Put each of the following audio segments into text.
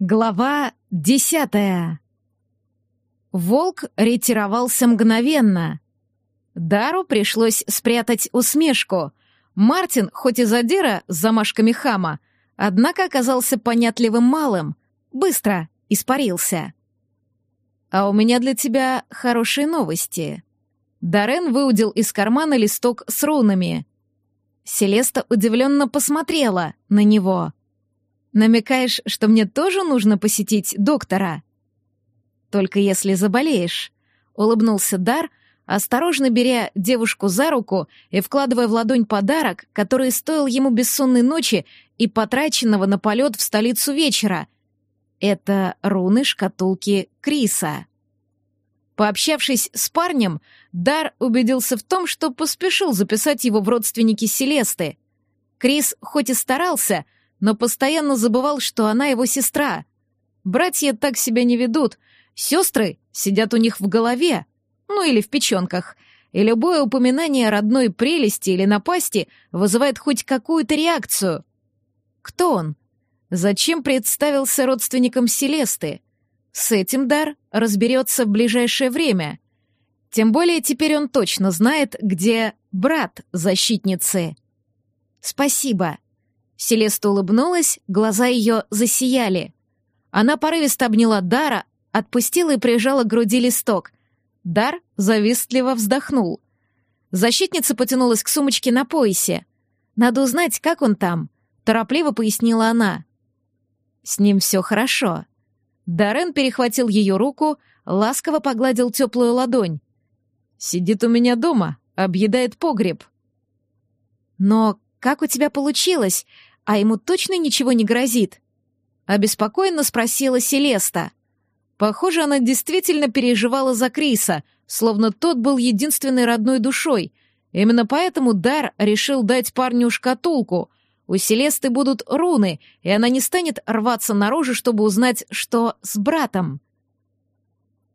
Глава десятая. Волк ретировался мгновенно. Дару пришлось спрятать усмешку. Мартин, хоть и задира с замашками хама, однако оказался понятливым малым. Быстро испарился. «А у меня для тебя хорошие новости». Дарен выудил из кармана листок с рунами. Селеста удивленно посмотрела на него — Намекаешь, что мне тоже нужно посетить доктора? Только если заболеешь, улыбнулся Дар, осторожно беря девушку за руку и вкладывая в ладонь подарок, который стоил ему бессонной ночи и потраченного на полет в столицу вечера. Это руны шкатулки Криса. Пообщавшись с парнем, Дар убедился в том, что поспешил записать его в родственники Селесты. Крис хоть и старался, — но постоянно забывал, что она его сестра. Братья так себя не ведут. Сестры сидят у них в голове, ну или в печенках, и любое упоминание родной прелести или напасти вызывает хоть какую-то реакцию. Кто он? Зачем представился родственником Селесты? С этим Дар разберется в ближайшее время. Тем более теперь он точно знает, где брат защитницы. «Спасибо», Селеста улыбнулась, глаза ее засияли. Она порывисто обняла Дара, отпустила и прижала к груди листок. Дар завистливо вздохнул. Защитница потянулась к сумочке на поясе. «Надо узнать, как он там», — торопливо пояснила она. «С ним все хорошо». Дарен перехватил ее руку, ласково погладил теплую ладонь. «Сидит у меня дома, объедает погреб». «Но как у тебя получилось? А ему точно ничего не грозит?» Обеспокоенно спросила Селеста. Похоже, она действительно переживала за Криса, словно тот был единственной родной душой. Именно поэтому Дар решил дать парню шкатулку. У Селесты будут руны, и она не станет рваться наружу, чтобы узнать, что с братом.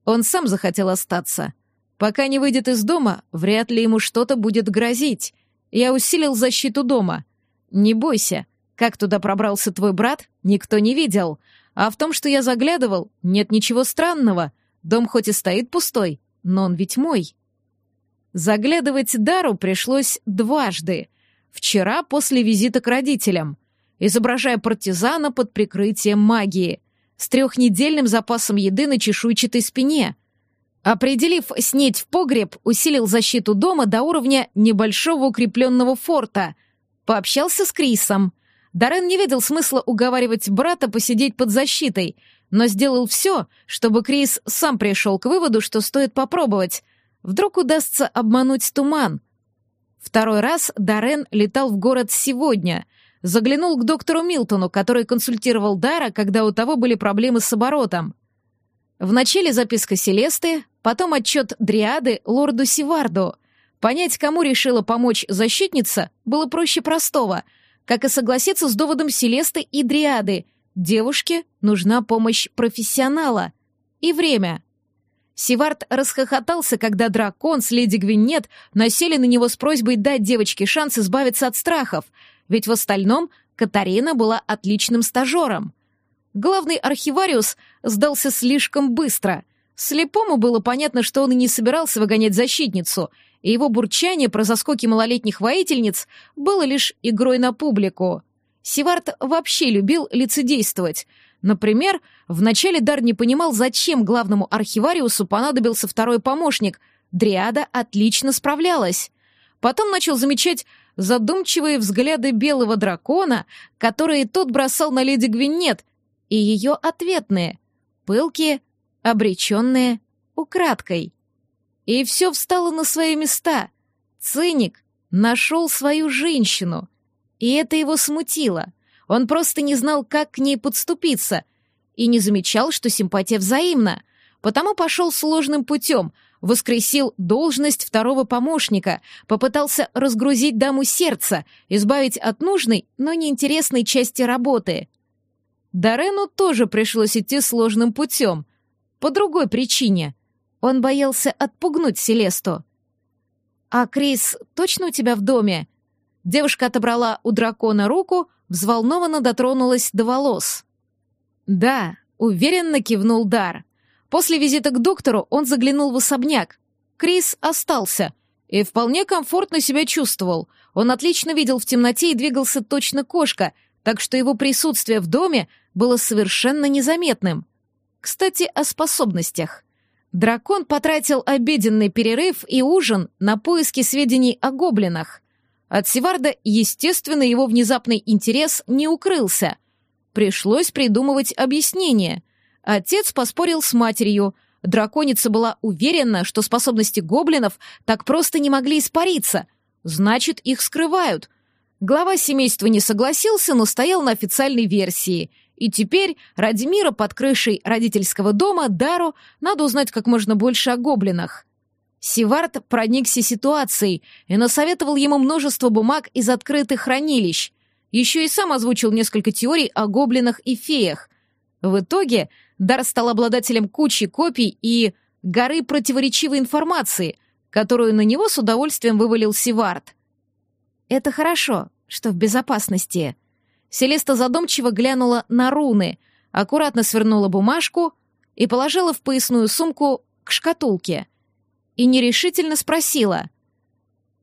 Он сам захотел остаться. Пока не выйдет из дома, вряд ли ему что-то будет грозить. Я усилил защиту дома. Не бойся, как туда пробрался твой брат, никто не видел. А в том, что я заглядывал, нет ничего странного. Дом хоть и стоит пустой, но он ведь мой. Заглядывать Дару пришлось дважды. Вчера после визита к родителям, изображая партизана под прикрытием магии, с трехнедельным запасом еды на чешуйчатой спине. Определив снеть в погреб, усилил защиту дома до уровня небольшого укрепленного форта. Пообщался с Крисом — Даррен не видел смысла уговаривать брата посидеть под защитой, но сделал все, чтобы Крис сам пришел к выводу, что стоит попробовать. Вдруг удастся обмануть туман. Второй раз Даррен летал в город сегодня. Заглянул к доктору Милтону, который консультировал Дара, когда у того были проблемы с оборотом. Вначале записка Селесты, потом отчет Дриады лорду Сиварду. Понять, кому решила помочь защитница, было проще простого — как и согласиться с доводом Селесты и Дриады. Девушке нужна помощь профессионала. И время. Сивард расхохотался, когда дракон с леди Гвинет насели на него с просьбой дать девочке шанс избавиться от страхов, ведь в остальном Катарина была отличным стажером. Главный архивариус сдался слишком быстро. Слепому было понятно, что он и не собирался выгонять защитницу — и его бурчание про заскоки малолетних воительниц было лишь игрой на публику. Сивард вообще любил лицедействовать. Например, вначале Дар не понимал, зачем главному архивариусу понадобился второй помощник. Дриада отлично справлялась. Потом начал замечать задумчивые взгляды белого дракона, которые тот бросал на леди Гвинет, и ее ответные, пылкие, обреченные, украдкой. И все встало на свои места. Циник нашел свою женщину. И это его смутило. Он просто не знал, как к ней подступиться. И не замечал, что симпатия взаимна. Потому пошел сложным путем, воскресил должность второго помощника, попытался разгрузить даму сердца, избавить от нужной, но неинтересной части работы. Дарену тоже пришлось идти сложным путем. По другой причине — он боялся отпугнуть Селесту. «А Крис точно у тебя в доме?» Девушка отобрала у дракона руку, взволнованно дотронулась до волос. Да, уверенно кивнул Дар. После визита к доктору он заглянул в особняк. Крис остался и вполне комфортно себя чувствовал. Он отлично видел в темноте и двигался точно кошка, так что его присутствие в доме было совершенно незаметным. Кстати, о способностях. Дракон потратил обеденный перерыв и ужин на поиски сведений о гоблинах. От Севарда, естественно, его внезапный интерес не укрылся. Пришлось придумывать объяснение. Отец поспорил с матерью. Драконица была уверена, что способности гоблинов так просто не могли испариться. Значит, их скрывают. Глава семейства не согласился, но стоял на официальной версии — и теперь ради мира под крышей родительского дома Дару надо узнать как можно больше о гоблинах. Сивард проникся ситуацией и насоветовал ему множество бумаг из открытых хранилищ. Еще и сам озвучил несколько теорий о гоблинах и феях. В итоге Дар стал обладателем кучи копий и горы противоречивой информации, которую на него с удовольствием вывалил Сивард. «Это хорошо, что в безопасности», Селеста задумчиво глянула на руны, аккуратно свернула бумажку и положила в поясную сумку к шкатулке. И нерешительно спросила.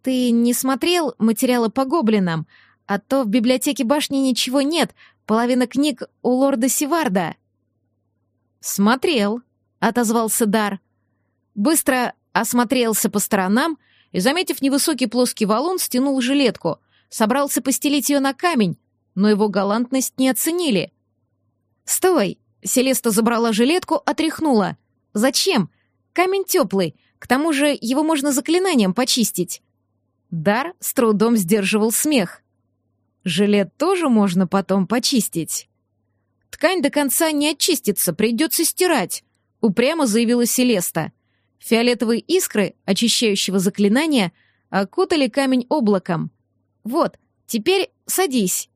«Ты не смотрел материалы по гоблинам? А то в библиотеке башни ничего нет, половина книг у лорда Сиварда». «Смотрел», — отозвался Дар. Быстро осмотрелся по сторонам и, заметив невысокий плоский валун, стянул жилетку, собрался постелить ее на камень, но его галантность не оценили. «Стой!» — Селеста забрала жилетку, отряхнула. «Зачем? Камень теплый, к тому же его можно заклинанием почистить». Дар с трудом сдерживал смех. «Жилет тоже можно потом почистить». «Ткань до конца не очистится, придется стирать», — упрямо заявила Селеста. Фиолетовые искры очищающего заклинания окутали камень облаком. «Вот, теперь садись»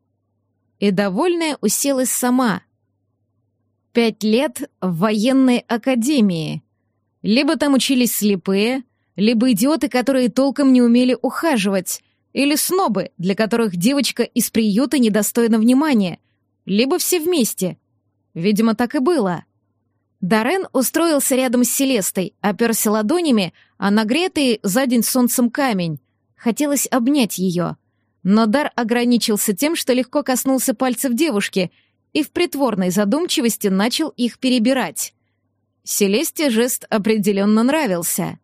и довольная уселась сама. Пять лет в военной академии. Либо там учились слепые, либо идиоты, которые толком не умели ухаживать, или снобы, для которых девочка из приюта недостойна внимания, либо все вместе. Видимо, так и было. Дарен устроился рядом с Селестой, оперся ладонями, а нагретый за день солнцем камень. Хотелось обнять ее — но Дар ограничился тем, что легко коснулся пальцев девушки и в притворной задумчивости начал их перебирать. Селесте жест определенно нравился.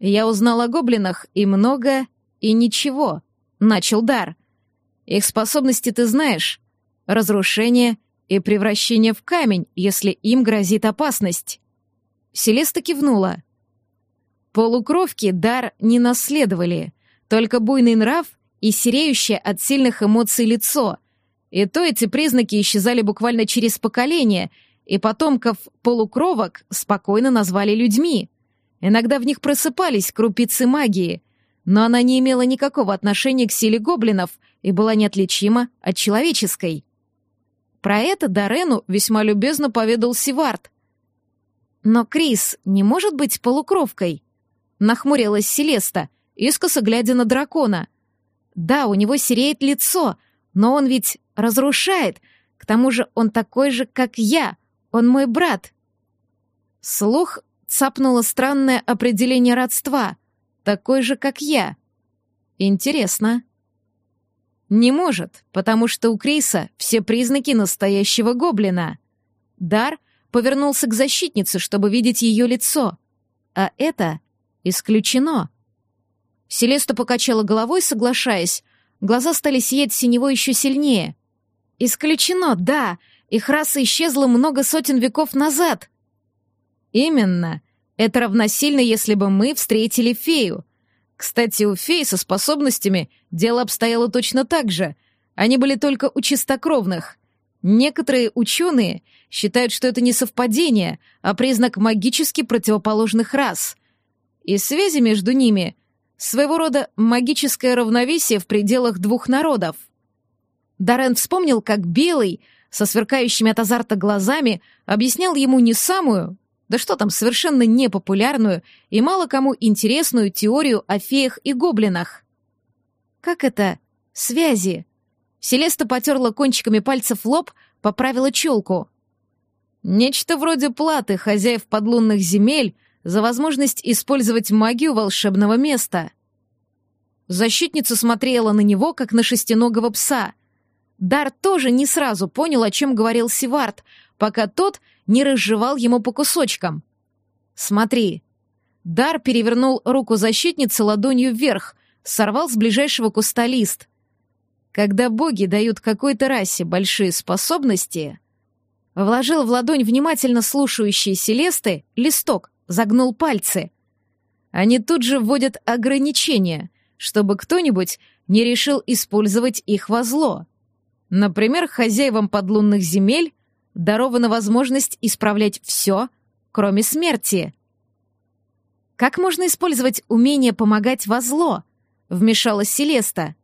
«Я узнал о гоблинах и много, и ничего», — начал Дар. «Их способности ты знаешь. Разрушение и превращение в камень, если им грозит опасность». Селеста кивнула. Полукровки дар не наследовали, только буйный нрав и сереющее от сильных эмоций лицо. И то эти признаки исчезали буквально через поколение, и потомков полукровок спокойно назвали людьми. Иногда в них просыпались крупицы магии, но она не имела никакого отношения к силе гоблинов и была неотличима от человеческой. Про это Дарену весьма любезно поведал Сивард. «Но Крис не может быть полукровкой?» — нахмурилась Селеста, искоса глядя на дракона — да, у него сереет лицо, но он ведь разрушает. К тому же он такой же, как я. Он мой брат. Слух цапнуло странное определение родства. Такой же, как я. Интересно. Не может, потому что у Криса все признаки настоящего гоблина. Дар повернулся к защитнице, чтобы видеть ее лицо. А это исключено. Селеста покачала головой, соглашаясь. Глаза стали сиять синего еще сильнее. «Исключено, да. Их раса исчезла много сотен веков назад». «Именно. Это равносильно, если бы мы встретили фею. Кстати, у фей со способностями дело обстояло точно так же. Они были только у чистокровных. Некоторые ученые считают, что это не совпадение, а признак магически противоположных рас. И связи между ними — Своего рода магическое равновесие в пределах двух народов. Даррен вспомнил, как Белый, со сверкающими от азарта глазами, объяснял ему не самую, да что там, совершенно непопулярную и мало кому интересную теорию о феях и гоблинах. Как это? Связи. Селеста потерла кончиками пальцев лоб, поправила челку. Нечто вроде платы хозяев подлунных земель за возможность использовать магию волшебного места. Защитница смотрела на него, как на шестиногого пса. Дар тоже не сразу понял, о чем говорил Сивард, пока тот не разжевал ему по кусочкам. «Смотри». Дар перевернул руку защитницы ладонью вверх, сорвал с ближайшего куста лист. Когда боги дают какой-то расе большие способности, вложил в ладонь внимательно слушающие Селесты листок, загнул пальцы. Они тут же вводят ограничения, чтобы кто-нибудь не решил использовать их во зло. Например, хозяевам подлунных земель дарована возможность исправлять все, кроме смерти. «Как можно использовать умение помогать во зло?» — вмешалась Селеста.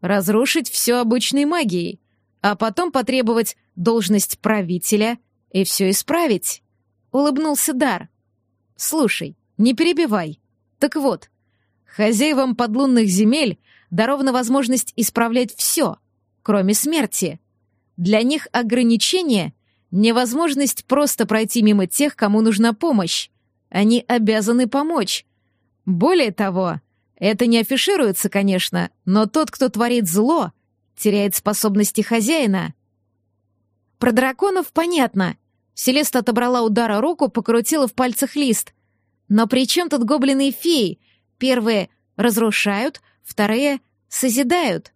«Разрушить все обычной магией, а потом потребовать должность правителя и все исправить», — улыбнулся Дар. «Слушай, не перебивай. Так вот, хозяевам подлунных земель дарована возможность исправлять все, кроме смерти. Для них ограничение — невозможность просто пройти мимо тех, кому нужна помощь. Они обязаны помочь. Более того, это не афишируется, конечно, но тот, кто творит зло, теряет способности хозяина. Про драконов понятно. Селеста отобрала удара руку, покрутила в пальцах лист. Но при чем тут гоблины и феи? Первые разрушают, вторые созидают.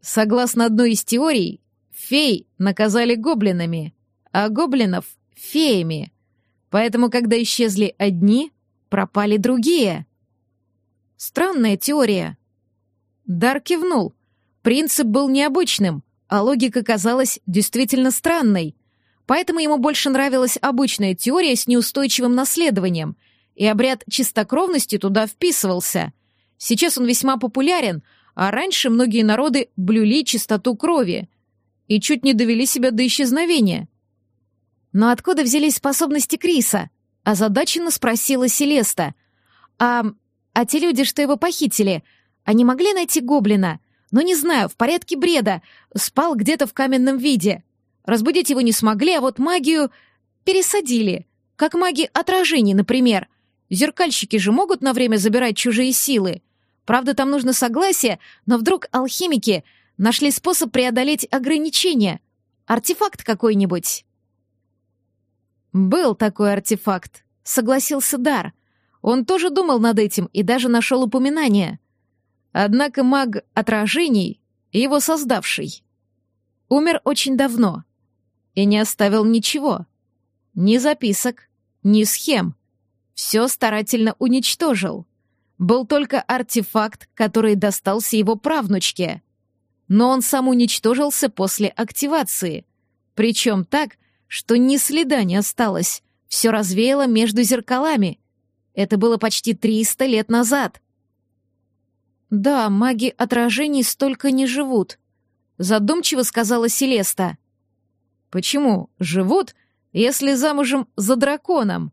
Согласно одной из теорий, Фей наказали гоблинами, а гоблинов — феями. Поэтому, когда исчезли одни, пропали другие. Странная теория. Дар кивнул. Принцип был необычным, а логика казалась действительно странной. Поэтому ему больше нравилась обычная теория с неустойчивым наследованием, и обряд чистокровности туда вписывался. Сейчас он весьма популярен, а раньше многие народы блюли чистоту крови — и чуть не довели себя до исчезновения. Но откуда взялись способности Криса? Озадаченно спросила Селеста. А, а те люди, что его похитили, они могли найти гоблина? Ну, не знаю, в порядке бреда. Спал где-то в каменном виде. Разбудить его не смогли, а вот магию пересадили. Как маги отражений, например. Зеркальщики же могут на время забирать чужие силы. Правда, там нужно согласие, но вдруг алхимики Нашли способ преодолеть ограничения. Артефакт какой-нибудь. Был такой артефакт, согласился Дар. Он тоже думал над этим и даже нашел упоминание. Однако маг отражений, его создавший, умер очень давно и не оставил ничего. Ни записок, ни схем. Все старательно уничтожил. Был только артефакт, который достался его правнучке но он сам уничтожился после активации. Причем так, что ни следа не осталось, все развеяло между зеркалами. Это было почти 300 лет назад. «Да, маги отражений столько не живут», — задумчиво сказала Селеста. «Почему живут, если замужем за драконом?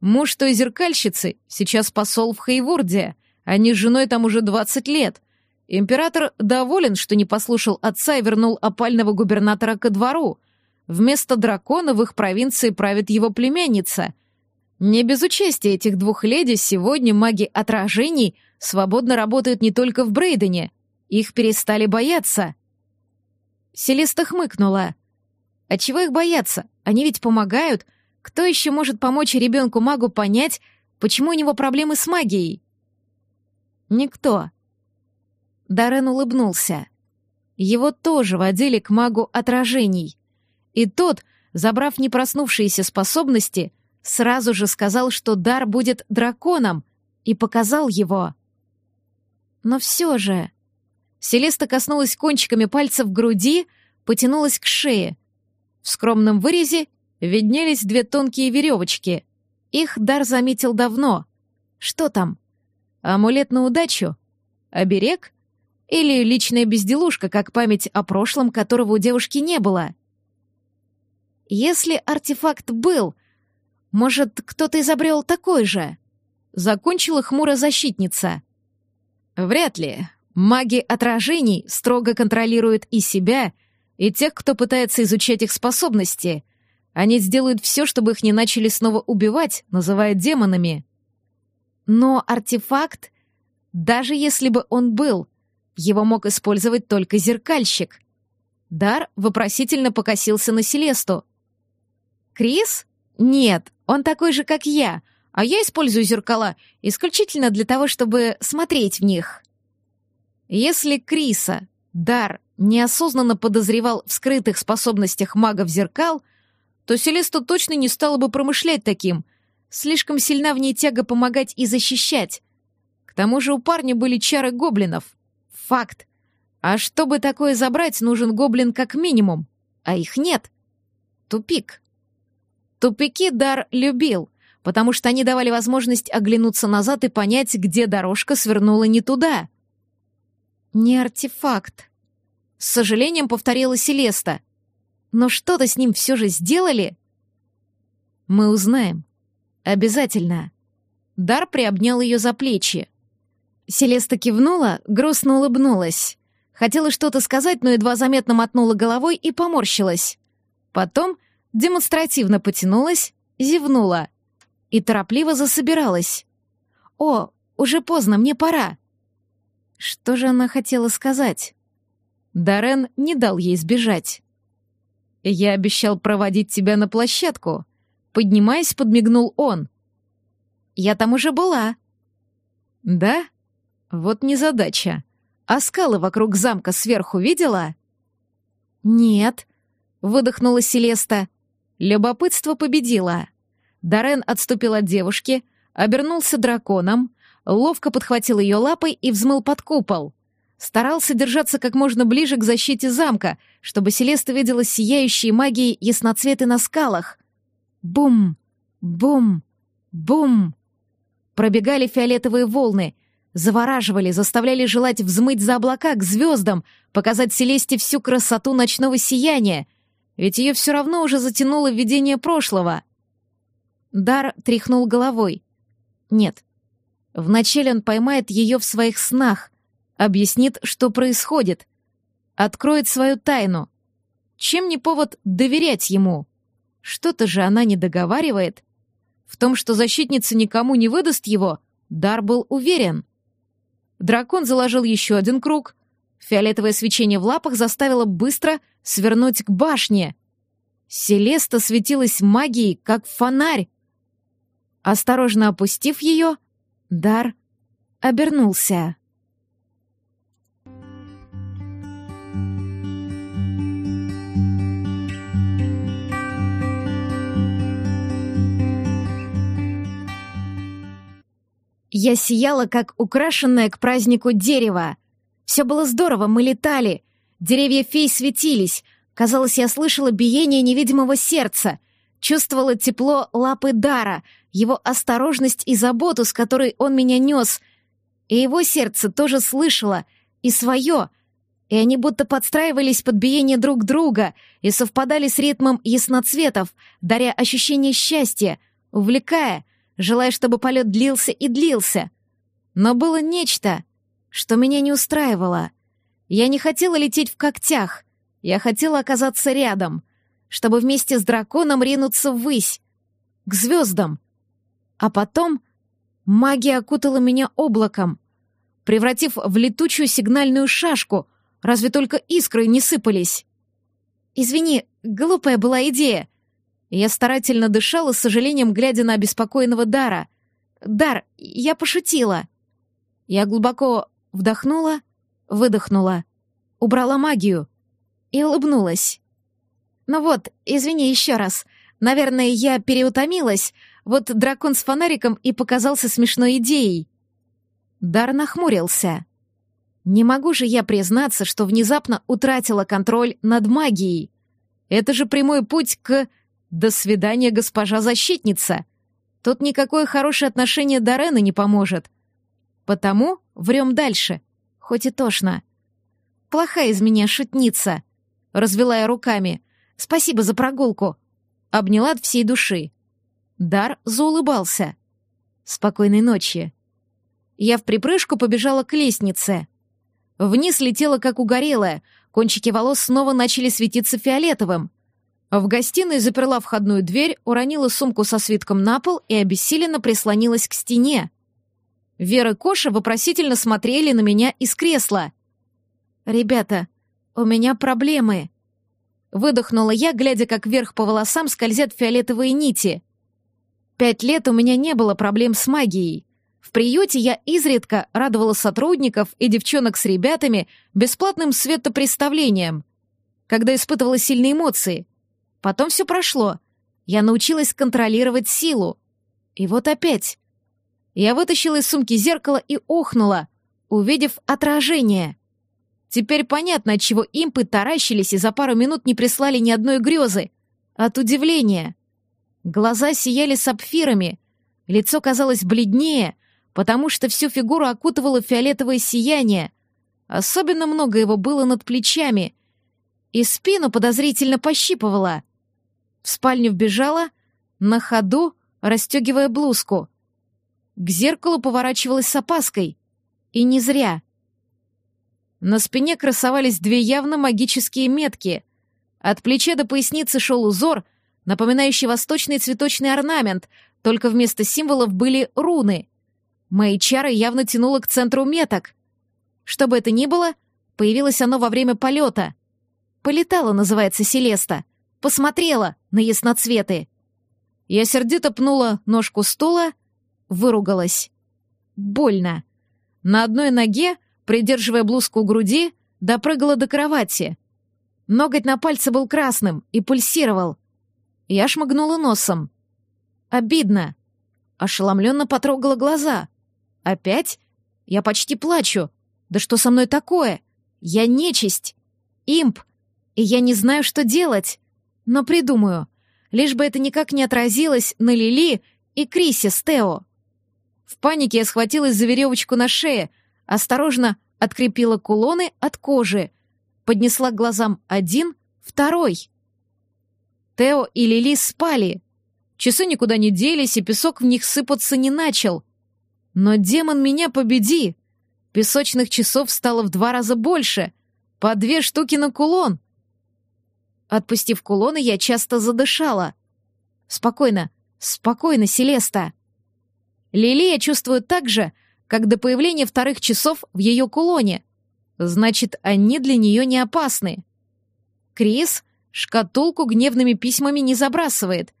Муж той зеркальщицы сейчас посол в Хейвурде, они с женой там уже 20 лет. Император доволен, что не послушал отца и вернул опального губернатора ко двору. Вместо дракона в их провинции правит его племянница. Не без участия этих двух леди сегодня маги отражений свободно работают не только в Брейдене. Их перестали бояться. Селеста хмыкнула. А чего их бояться? Они ведь помогают. Кто еще может помочь ребенку-магу понять, почему у него проблемы с магией? Никто. Даррен улыбнулся. Его тоже водили к магу отражений. И тот, забрав непроснувшиеся способности, сразу же сказал, что дар будет драконом, и показал его. Но все же... Селеста коснулась кончиками пальцев груди, потянулась к шее. В скромном вырезе виднелись две тонкие веревочки. Их дар заметил давно. Что там? Амулет на удачу? Оберег? Или личная безделушка, как память о прошлом, которого у девушки не было? Если артефакт был, может, кто-то изобрел такой же? Закончила хмуро защитница. Вряд ли. Маги отражений строго контролируют и себя, и тех, кто пытается изучать их способности. Они сделают все, чтобы их не начали снова убивать, называя демонами. Но артефакт, даже если бы он был, его мог использовать только зеркальщик. Дар вопросительно покосился на Селесту. «Крис? Нет, он такой же, как я, а я использую зеркала исключительно для того, чтобы смотреть в них». Если Криса Дар неосознанно подозревал в скрытых способностях магов зеркал, то Селеста точно не стала бы промышлять таким. Слишком сильна в ней тяга помогать и защищать. К тому же у парня были чары гоблинов. Факт. А чтобы такое забрать, нужен гоблин как минимум, а их нет. Тупик. Тупики Дар любил, потому что они давали возможность оглянуться назад и понять, где дорожка свернула не туда — «Не артефакт», — с сожалением повторила Селеста. «Но что-то с ним все же сделали?» «Мы узнаем. Обязательно». Дар приобнял ее за плечи. Селеста кивнула, грустно улыбнулась. Хотела что-то сказать, но едва заметно мотнула головой и поморщилась. Потом демонстративно потянулась, зевнула и торопливо засобиралась. «О, уже поздно, мне пора». Что же она хотела сказать? Дарен не дал ей сбежать. «Я обещал проводить тебя на площадку», — поднимаясь, подмигнул он. «Я там уже была». «Да? Вот незадача. А скалы вокруг замка сверху видела?» «Нет», — выдохнула Селеста. Любопытство победило. Дарен отступил от девушки, обернулся драконом, ловко подхватил ее лапой и взмыл под купол. Старался держаться как можно ближе к защите замка, чтобы Селеста видела сияющие магией ясноцветы на скалах. Бум! Бум! Бум! Пробегали фиолетовые волны, завораживали, заставляли желать взмыть за облака к звездам, показать Селесте всю красоту ночного сияния, ведь ее все равно уже затянуло видение прошлого. Дар тряхнул головой. Нет, Вначале он поймает ее в своих снах, объяснит, что происходит, откроет свою тайну. Чем не повод доверять ему? Что-то же она не договаривает. В том, что защитница никому не выдаст его, Дар был уверен. Дракон заложил еще один круг. Фиолетовое свечение в лапах заставило быстро свернуть к башне. Селеста светилась магией, как фонарь. Осторожно опустив ее, Дар обернулся. Я сияла, как украшенное к празднику дерево. Все было здорово, мы летали. Деревья фей светились. Казалось, я слышала биение невидимого сердца, чувствовала тепло лапы дара — его осторожность и заботу, с которой он меня нес. И его сердце тоже слышало, и свое. И они будто подстраивались под биение друг друга и совпадали с ритмом ясноцветов, даря ощущение счастья, увлекая, желая, чтобы полет длился и длился. Но было нечто, что меня не устраивало. Я не хотела лететь в когтях, я хотела оказаться рядом, чтобы вместе с драконом ринуться ввысь, к звездам, а потом магия окутала меня облаком, превратив в летучую сигнальную шашку, разве только искры не сыпались. «Извини, глупая была идея». Я старательно дышала, с сожалением глядя на обеспокоенного Дара. «Дар, я пошутила». Я глубоко вдохнула, выдохнула, убрала магию и улыбнулась. «Ну вот, извини еще раз. Наверное, я переутомилась, вот дракон с фонариком и показался смешной идеей. Дар нахмурился. Не могу же я признаться, что внезапно утратила контроль над магией. Это же прямой путь к «до свидания, госпожа защитница». Тут никакое хорошее отношение Дорена не поможет. Потому врем дальше, хоть и тошно. Плохая из меня шутница, развела я руками. Спасибо за прогулку. Обняла от всей души. Дар заулыбался. «Спокойной ночи». Я в припрыжку побежала к лестнице. Вниз летела, как угорелая, кончики волос снова начали светиться фиолетовым. В гостиной заперла входную дверь, уронила сумку со свитком на пол и обессиленно прислонилась к стене. Вера и Коша вопросительно смотрели на меня из кресла. «Ребята, у меня проблемы», — выдохнула я, глядя, как вверх по волосам скользят фиолетовые нити. Пять лет у меня не было проблем с магией. В приюте я изредка радовала сотрудников и девчонок с ребятами бесплатным светопредставлением, когда испытывала сильные эмоции. Потом все прошло. Я научилась контролировать силу. И вот опять. Я вытащила из сумки зеркало и охнула, увидев отражение. Теперь понятно, от чего импы таращились и за пару минут не прислали ни одной грезы. От удивления. Глаза сияли сапфирами, лицо казалось бледнее, потому что всю фигуру окутывало фиолетовое сияние. Особенно много его было над плечами. И спину подозрительно пощипывала. В спальню вбежала, на ходу, расстегивая блузку. К зеркалу поворачивалась с опаской. И не зря. На спине красовались две явно магические метки. От плеча до поясницы шел узор, напоминающий восточный цветочный орнамент, только вместо символов были руны. Мои чары явно тянуло к центру меток. Что бы это ни было, появилось оно во время полета. Полетала, называется, Селеста. Посмотрела на ясноцветы. Я сердито пнула ножку стула, выругалась. Больно. На одной ноге, придерживая блузку у груди, допрыгала до кровати. Ноготь на пальце был красным и пульсировал. Я шмыгнула носом. Обидно. Ошеломленно потрогала глаза. Опять? Я почти плачу. Да что со мной такое? Я нечисть. Имп. И я не знаю, что делать но придумаю, лишь бы это никак не отразилось на Лили и Крисе с Тео. В панике я схватилась за веревочку на шее, осторожно открепила кулоны от кожи, поднесла к глазам один, второй. Тео и Лили спали. Часы никуда не делись, и песок в них сыпаться не начал. Но, демон, меня победи! Песочных часов стало в два раза больше, по две штуки на кулон — Отпустив кулоны, я часто задышала. «Спокойно, спокойно, Селеста!» Лилия чувствует так же, как до появления вторых часов в ее кулоне. Значит, они для нее не опасны. Крис шкатулку гневными письмами не забрасывает.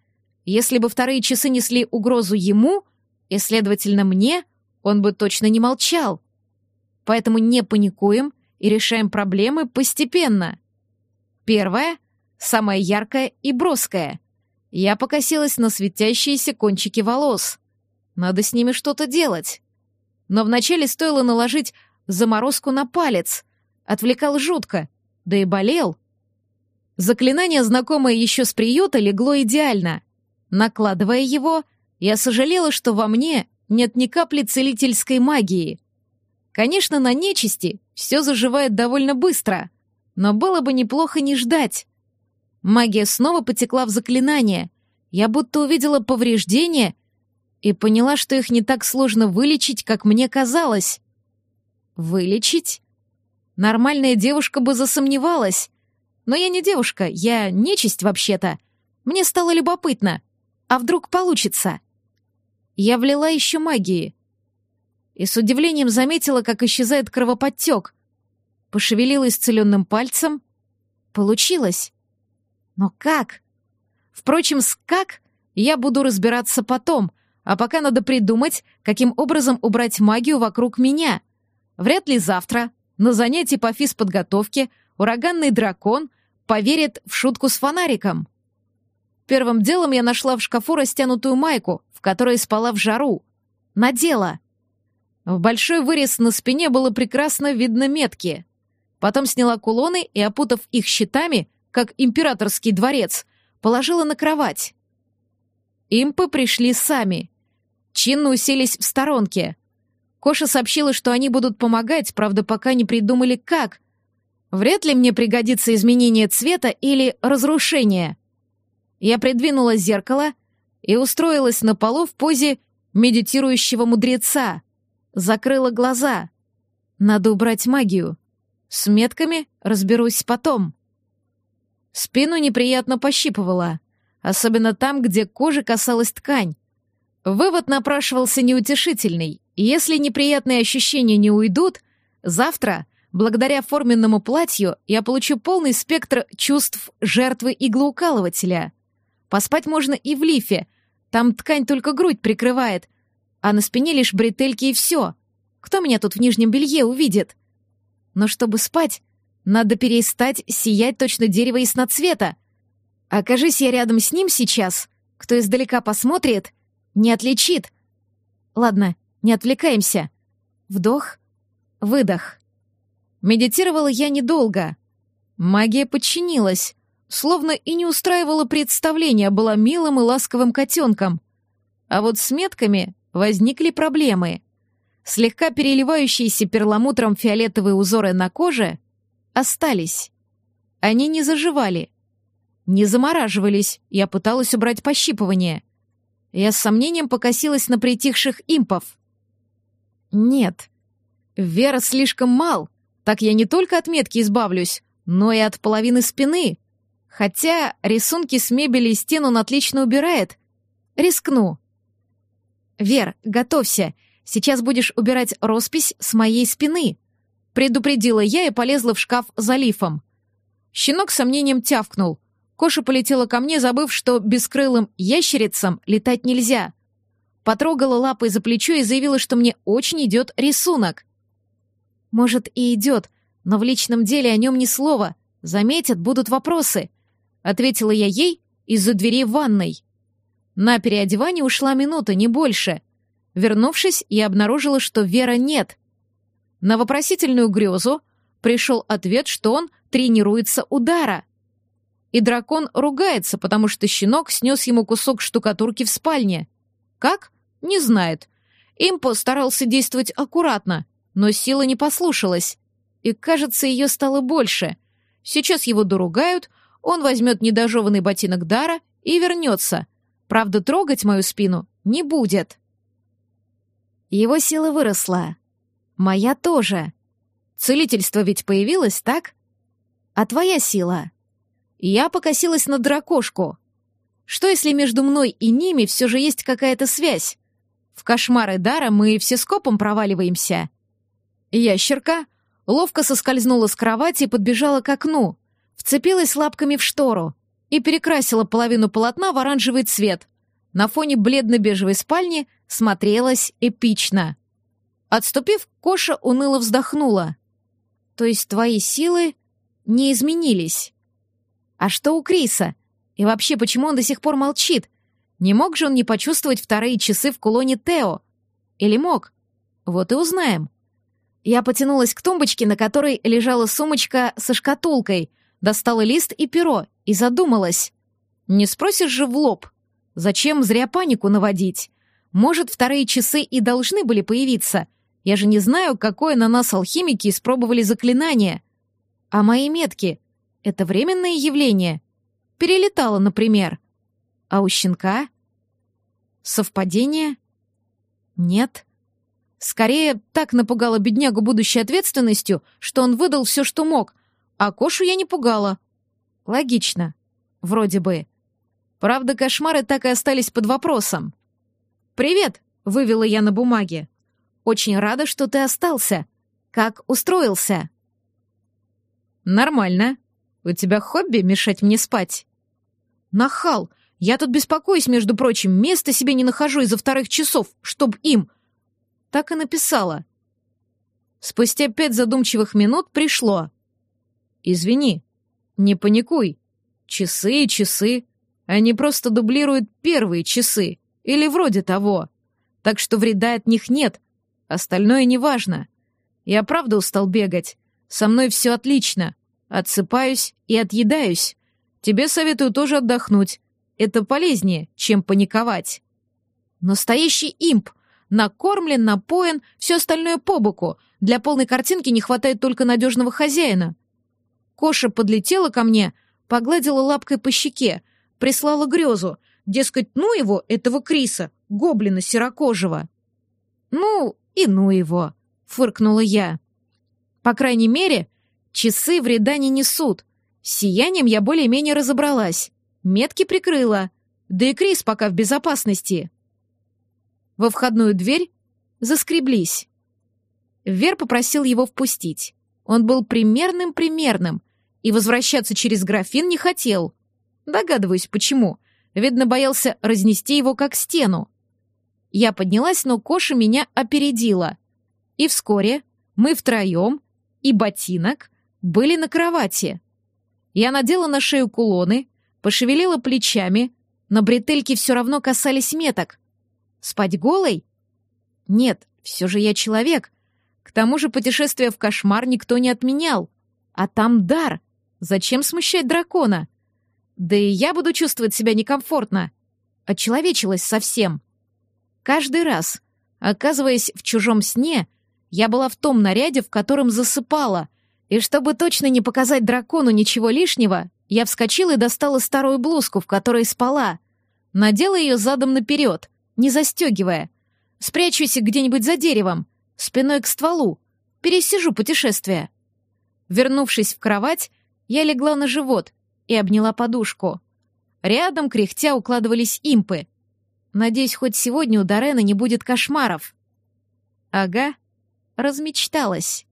Если бы вторые часы несли угрозу ему, и, следовательно, мне, он бы точно не молчал. Поэтому не паникуем и решаем проблемы постепенно. Первое — самая яркая и броская. Я покосилась на светящиеся кончики волос. Надо с ними что-то делать. Но вначале стоило наложить заморозку на палец. Отвлекал жутко, да и болел. Заклинание, знакомое еще с приюта, легло идеально. Накладывая его, я сожалела, что во мне нет ни капли целительской магии. Конечно, на нечисти все заживает довольно быстро, но было бы неплохо не ждать. Магия снова потекла в заклинание. Я будто увидела повреждения и поняла, что их не так сложно вылечить, как мне казалось. Вылечить? Нормальная девушка бы засомневалась. Но я не девушка, я нечисть вообще-то. Мне стало любопытно. А вдруг получится? Я влила еще магии. И с удивлением заметила, как исчезает кровоподтек. Пошевелила исцеленным пальцем. Получилось. Но как? Впрочем, с «как» я буду разбираться потом, а пока надо придумать, каким образом убрать магию вокруг меня. Вряд ли завтра, на занятии по физподготовке, ураганный дракон поверит в шутку с фонариком. Первым делом я нашла в шкафу растянутую майку, в которой спала в жару. Надела. В большой вырез на спине было прекрасно видно метки. Потом сняла кулоны и, опутав их щитами, как императорский дворец, положила на кровать. Импы пришли сами. Чинно уселись в сторонке. Коша сообщила, что они будут помогать, правда, пока не придумали, как. Вряд ли мне пригодится изменение цвета или разрушение. Я придвинула зеркало и устроилась на полу в позе медитирующего мудреца. Закрыла глаза. Надо убрать магию. С метками разберусь потом. Спину неприятно пощипывала, особенно там, где кожи касалась ткань. Вывод напрашивался неутешительный. Если неприятные ощущения не уйдут, завтра, благодаря форменному платью, я получу полный спектр чувств жертвы иглоукалывателя. Поспать можно и в лифе, там ткань только грудь прикрывает, а на спине лишь бретельки и все. Кто меня тут в нижнем белье увидит? Но чтобы спать, надо перестать сиять точно дерево ясноцвета. Окажись я рядом с ним сейчас, кто издалека посмотрит, не отличит. Ладно, не отвлекаемся. Вдох, выдох. Медитировала я недолго. Магия подчинилась, словно и не устраивала представления, была милым и ласковым котенком. А вот с метками возникли проблемы. Слегка переливающиеся перламутром фиолетовые узоры на коже остались. Они не заживали, не замораживались, я пыталась убрать пощипывание. Я с сомнением покосилась на притихших импов. Нет, Вера слишком мал, так я не только от метки избавлюсь, но и от половины спины. Хотя рисунки с мебели и стен он отлично убирает. Рискну. Вер, готовься, Сейчас будешь убирать роспись с моей спины», — предупредила я и полезла в шкаф за лифом. Щенок с сомнением тявкнул. Коша полетела ко мне, забыв, что бескрылым ящерицам летать нельзя. Потрогала лапой за плечо и заявила, что мне очень идет рисунок. «Может, и идет, но в личном деле о нем ни слова. Заметят, будут вопросы», — ответила я ей из-за двери ванной. На переодевание ушла минута, не больше — Вернувшись, я обнаружила, что Вера нет. На вопросительную грезу пришел ответ, что он тренируется удара. И дракон ругается, потому что щенок снес ему кусок штукатурки в спальне. Как? Не знает. Импо старался действовать аккуратно, но сила не послушалась. И, кажется, ее стало больше. Сейчас его доругают, он возьмет недожеванный ботинок Дара и вернется. Правда, трогать мою спину не будет. Его сила выросла. Моя тоже. Целительство ведь появилось, так? А твоя сила? Я покосилась на дракошку. Что если между мной и ними все же есть какая-то связь? В кошмары дара мы все скопом проваливаемся. Ящерка ловко соскользнула с кровати и подбежала к окну, вцепилась лапками в штору и перекрасила половину полотна в оранжевый цвет. На фоне бледно-бежевой спальни смотрелась эпично. Отступив, Коша уныло вздохнула. То есть твои силы не изменились. А что у Криса? И вообще, почему он до сих пор молчит? Не мог же он не почувствовать вторые часы в кулоне Тео? Или мог? Вот и узнаем. Я потянулась к тумбочке, на которой лежала сумочка со шкатулкой, достала лист и перо и задумалась. Не спросишь же в лоб. Зачем зря панику наводить? Может, вторые часы и должны были появиться. Я же не знаю, какое на нас алхимики испробовали заклинание. А мои метки — это временное явление. Перелетало, например. А у щенка? Совпадение? Нет. Скорее, так напугала беднягу будущей ответственностью, что он выдал все, что мог, а Кошу я не пугала. Логично. Вроде бы. Правда, кошмары так и остались под вопросом. «Привет!» — вывела я на бумаге. «Очень рада, что ты остался. Как устроился?» «Нормально. У тебя хобби мешать мне спать?» «Нахал! Я тут беспокоюсь, между прочим, места себе не нахожу из-за вторых часов, чтоб им...» Так и написала. Спустя пять задумчивых минут пришло. «Извини, не паникуй. Часы и часы. Они просто дублируют первые часы. Или вроде того. Так что вреда от них нет. Остальное неважно. Я правда устал бегать. Со мной все отлично. Отсыпаюсь и отъедаюсь. Тебе советую тоже отдохнуть. Это полезнее, чем паниковать. Настоящий имп. Накормлен, напоен, все остальное по боку. Для полной картинки не хватает только надежного хозяина. Коша подлетела ко мне, погладила лапкой по щеке, прислала грезу, Дескать, ну его, этого Криса, гоблина серокожего. Ну, и ну его, фыркнула я. По крайней мере, Часы вреда не несут. С сиянием я более-менее разобралась. Метки прикрыла. Да и Крис пока в безопасности. Во входную дверь заскреблись. Вер попросил его впустить. Он был примерным-примерным и возвращаться через графин не хотел. Догадываюсь, почему. Видно, боялся разнести его как стену. Я поднялась, но Коша меня опередила. И вскоре мы втроем и ботинок были на кровати. Я надела на шею кулоны, пошевелила плечами, но бретельки все равно касались меток. Спать голой? Нет, все же я человек. К тому же путешествие в кошмар никто не отменял. А там дар. Зачем смущать дракона? Да и я буду чувствовать себя некомфортно. Отчеловечилась совсем. Каждый раз, оказываясь в чужом сне, я была в том наряде, в котором засыпала. И чтобы точно не показать дракону ничего лишнего, я вскочила и достала старую блузку, в которой спала. Надела ее задом наперед — не застегивая. Спрячусь где-нибудь за деревом, спиной к стволу, пересижу путешествие. Вернувшись в кровать, я легла на живот и обняла подушку. Рядом, кряхтя, укладывались импы. Надеюсь, хоть сегодня у Дорена не будет кошмаров. Ага, размечталась.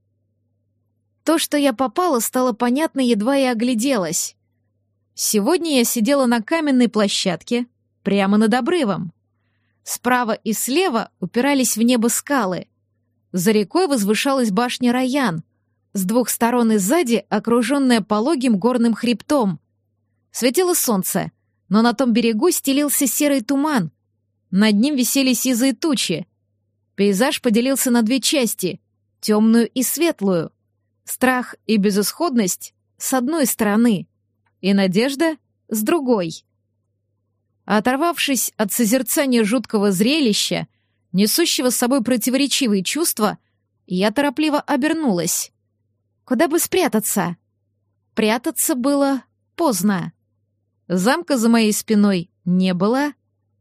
То, что я попала, стало понятно, едва я огляделась. Сегодня я сидела на каменной площадке, прямо над обрывом. Справа и слева упирались в небо скалы. За рекой возвышалась башня Раян, с двух сторон и сзади окруженная пологим горным хребтом. Светило солнце, но на том берегу стелился серый туман. Над ним висели сизые тучи. Пейзаж поделился на две части — темную и светлую. Страх и безысходность — с одной стороны, и надежда — с другой. Оторвавшись от созерцания жуткого зрелища, несущего с собой противоречивые чувства, я торопливо обернулась. Куда бы спрятаться? Прятаться было поздно. Замка за моей спиной не было,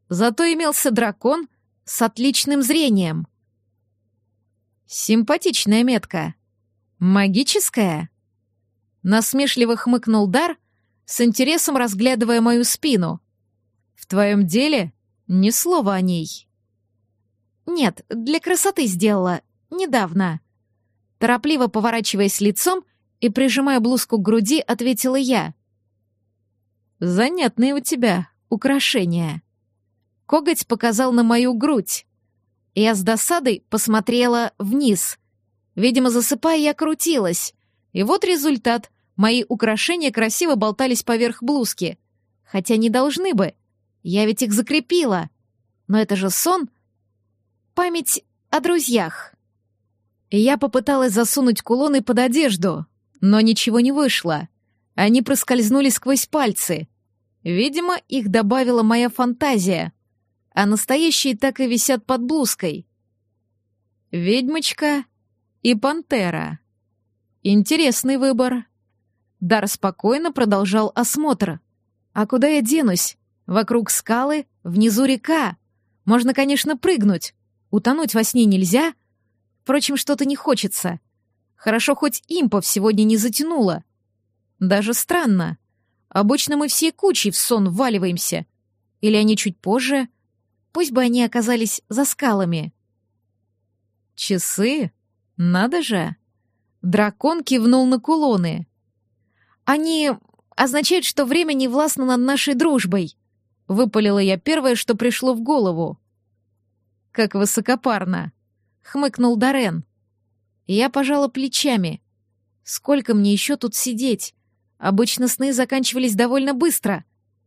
зато имелся дракон с отличным зрением. Симпатичная метка. Магическая? Насмешливо хмыкнул Дар, с интересом разглядывая мою спину — в твоем деле ни слова о ней. Нет, для красоты сделала. Недавно. Торопливо поворачиваясь лицом и прижимая блузку к груди, ответила я. Занятные у тебя украшения. Коготь показал на мою грудь. Я с досадой посмотрела вниз. Видимо, засыпая, я крутилась. И вот результат. Мои украшения красиво болтались поверх блузки. Хотя не должны бы. Я ведь их закрепила. Но это же сон. Память о друзьях. Я попыталась засунуть кулоны под одежду, но ничего не вышло. Они проскользнули сквозь пальцы. Видимо, их добавила моя фантазия. А настоящие так и висят под блузкой. Ведьмочка и пантера. Интересный выбор. Дар спокойно продолжал осмотр. А куда я денусь? Вокруг скалы, внизу река. Можно, конечно, прыгнуть. Утонуть во сне нельзя. Впрочем, что-то не хочется. Хорошо, хоть импов сегодня не затянуло. Даже странно. Обычно мы все кучей в сон вваливаемся. Или они чуть позже? Пусть бы они оказались за скалами. Часы? Надо же. Дракон кивнул на кулоны. Они означают, что время не властно над нашей дружбой. Выпалила я первое, что пришло в голову. «Как высокопарно!» — хмыкнул Дорен. Я пожала плечами. «Сколько мне еще тут сидеть? Обычно сны заканчивались довольно быстро,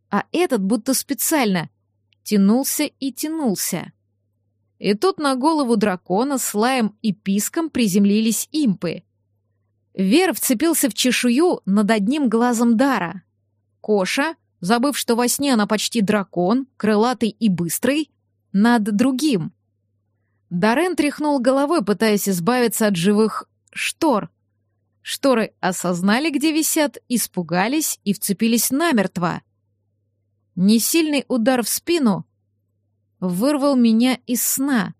а этот будто специально тянулся и тянулся». И тут на голову дракона с лаем и писком приземлились импы. Вер вцепился в чешую над одним глазом Дара. Коша — забыв, что во сне она почти дракон, крылатый и быстрый, над другим. Дарен тряхнул головой, пытаясь избавиться от живых штор. Шторы осознали, где висят, испугались и вцепились намертво. Несильный удар в спину вырвал меня из сна.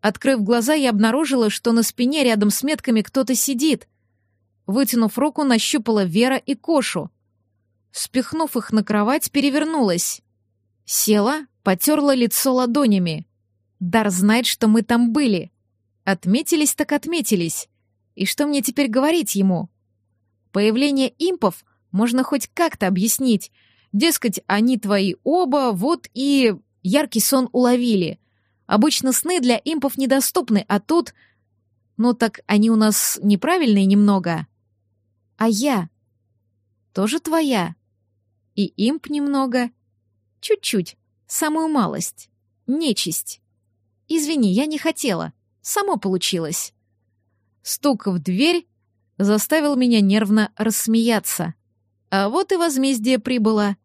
Открыв глаза, я обнаружила, что на спине рядом с метками кто-то сидит. Вытянув руку, нащупала Вера и Кошу. Спихнув их на кровать, перевернулась. Села, потерла лицо ладонями. Дар знает, что мы там были. Отметились так отметились. И что мне теперь говорить ему? Появление импов можно хоть как-то объяснить. Дескать, они твои оба, вот и яркий сон уловили. Обычно сны для импов недоступны, а тут... Ну так они у нас неправильные немного. А я? Тоже твоя. И имп немного. Чуть-чуть. Самую малость. Нечисть. Извини, я не хотела. Само получилось. Стук в дверь заставил меня нервно рассмеяться. А вот и возмездие прибыло.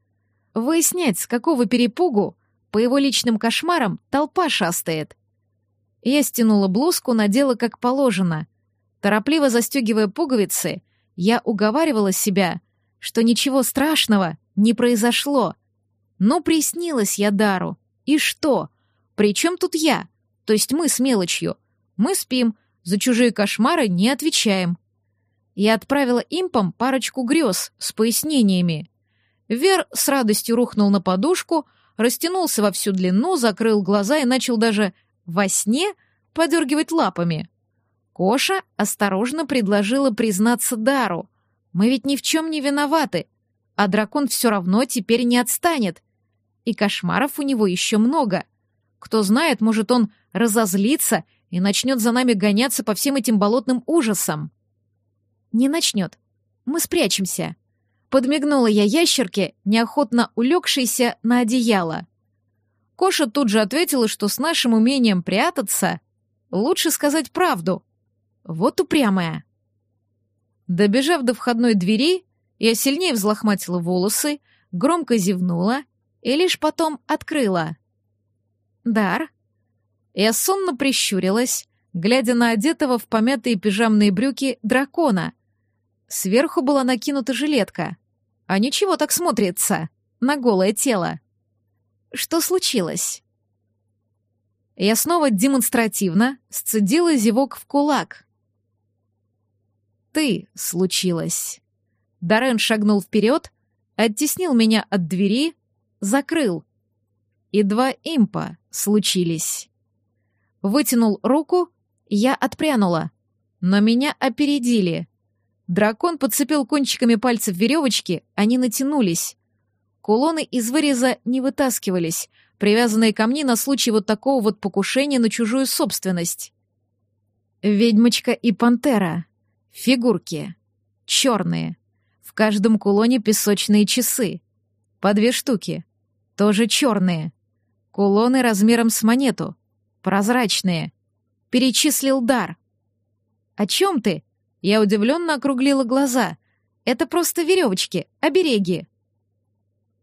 Выяснять, с какого перепугу по его личным кошмарам толпа шастает. Я стянула блузку, надела как положено. Торопливо застегивая пуговицы, я уговаривала себя, что ничего страшного не произошло. Но приснилась я Дару. И что? Причем тут я? То есть мы с мелочью. Мы спим, за чужие кошмары не отвечаем. Я отправила импам парочку грез с пояснениями. Вер с радостью рухнул на подушку, растянулся во всю длину, закрыл глаза и начал даже во сне подергивать лапами. Коша осторожно предложила признаться Дару. «Мы ведь ни в чем не виноваты, а дракон все равно теперь не отстанет. И кошмаров у него еще много. Кто знает, может, он разозлится и начнет за нами гоняться по всем этим болотным ужасам». «Не начнет. Мы спрячемся», Подмигнула я ящерке, неохотно улегшейся на одеяло. Коша тут же ответила, что с нашим умением прятаться лучше сказать правду. Вот упрямая. Добежав до входной двери, я сильнее взлохматила волосы, громко зевнула и лишь потом открыла. «Дар?» Я сонно прищурилась, глядя на одетого в помятые пижамные брюки дракона. Сверху была накинута жилетка. А ничего так смотрится на голое тело. Что случилось? Я снова демонстративно сцедила зевок в кулак. «Ты случилось». Дарен шагнул вперед, оттеснил меня от двери, закрыл. И два импа случились. Вытянул руку, я отпрянула, но меня опередили. Дракон подцепил кончиками пальцев веревочки, они натянулись. Кулоны из выреза не вытаскивались, привязанные ко мне на случай вот такого вот покушения на чужую собственность. Ведьмочка и пантера. Фигурки. Черные. В каждом кулоне песочные часы. По две штуки. Тоже черные. Кулоны размером с монету. Прозрачные. Перечислил дар. «О чем ты?» Я удивленно округлила глаза. Это просто веревочки, обереги.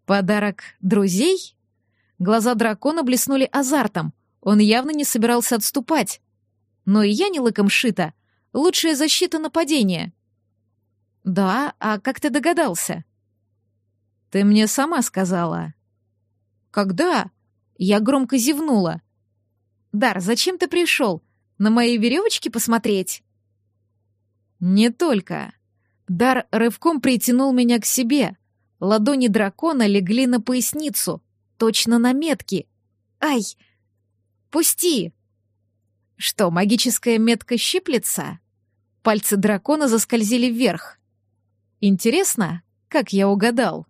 Подарок друзей? Глаза дракона блеснули азартом. Он явно не собирался отступать. Но и я не лыком шита. Лучшая защита нападения. Да, а как ты догадался? Ты мне сама сказала. Когда? Я громко зевнула. Дар, зачем ты пришел? На мои веревочки посмотреть? Не только. Дар рывком притянул меня к себе. Ладони дракона легли на поясницу, точно на метки. Ай! Пусти! Что, магическая метка щиплется? Пальцы дракона заскользили вверх. Интересно, как я угадал?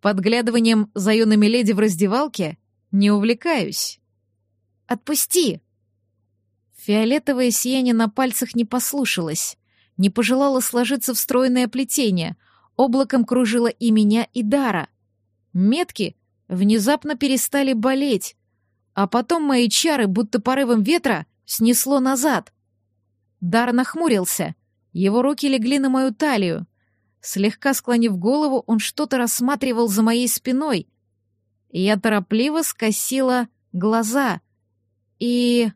Подглядыванием за юными леди в раздевалке не увлекаюсь. Отпусти! Фиолетовое сияние на пальцах не послушалось не пожелала сложиться в стройное плетение, облаком кружила и меня, и Дара. Метки внезапно перестали болеть, а потом мои чары, будто порывом ветра, снесло назад. Дар нахмурился, его руки легли на мою талию. Слегка склонив голову, он что-то рассматривал за моей спиной. Я торопливо скосила глаза. И...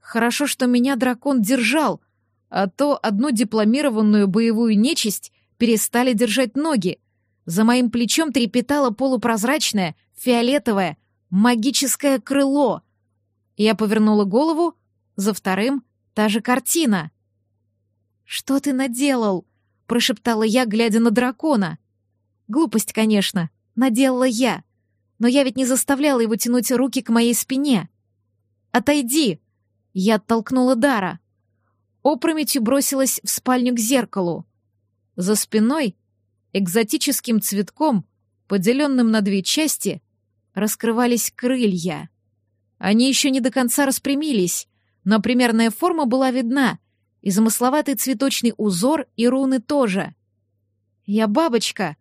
Хорошо, что меня дракон держал — а то одну дипломированную боевую нечисть перестали держать ноги. За моим плечом трепетало полупрозрачное, фиолетовое, магическое крыло. Я повернула голову, за вторым та же картина. «Что ты наделал?» — прошептала я, глядя на дракона. Глупость, конечно, наделала я, но я ведь не заставляла его тянуть руки к моей спине. «Отойди!» — я оттолкнула Дара. Опрометью бросилась в спальню к зеркалу. За спиной, экзотическим цветком, поделенным на две части, раскрывались крылья. Они еще не до конца распрямились, но примерная форма была видна, и замысловатый цветочный узор, и руны тоже. Я бабочка.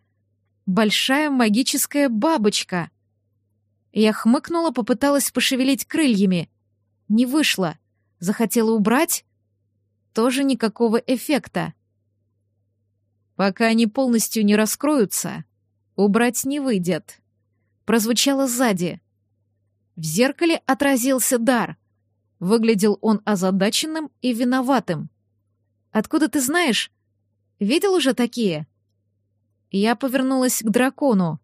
Большая магическая бабочка. Я хмыкнула, попыталась пошевелить крыльями. Не вышло. Захотела убрать. Тоже никакого эффекта. Пока они полностью не раскроются, убрать не выйдет. Прозвучало сзади. В зеркале отразился дар. Выглядел он озадаченным и виноватым. «Откуда ты знаешь? Видел уже такие?» Я повернулась к дракону.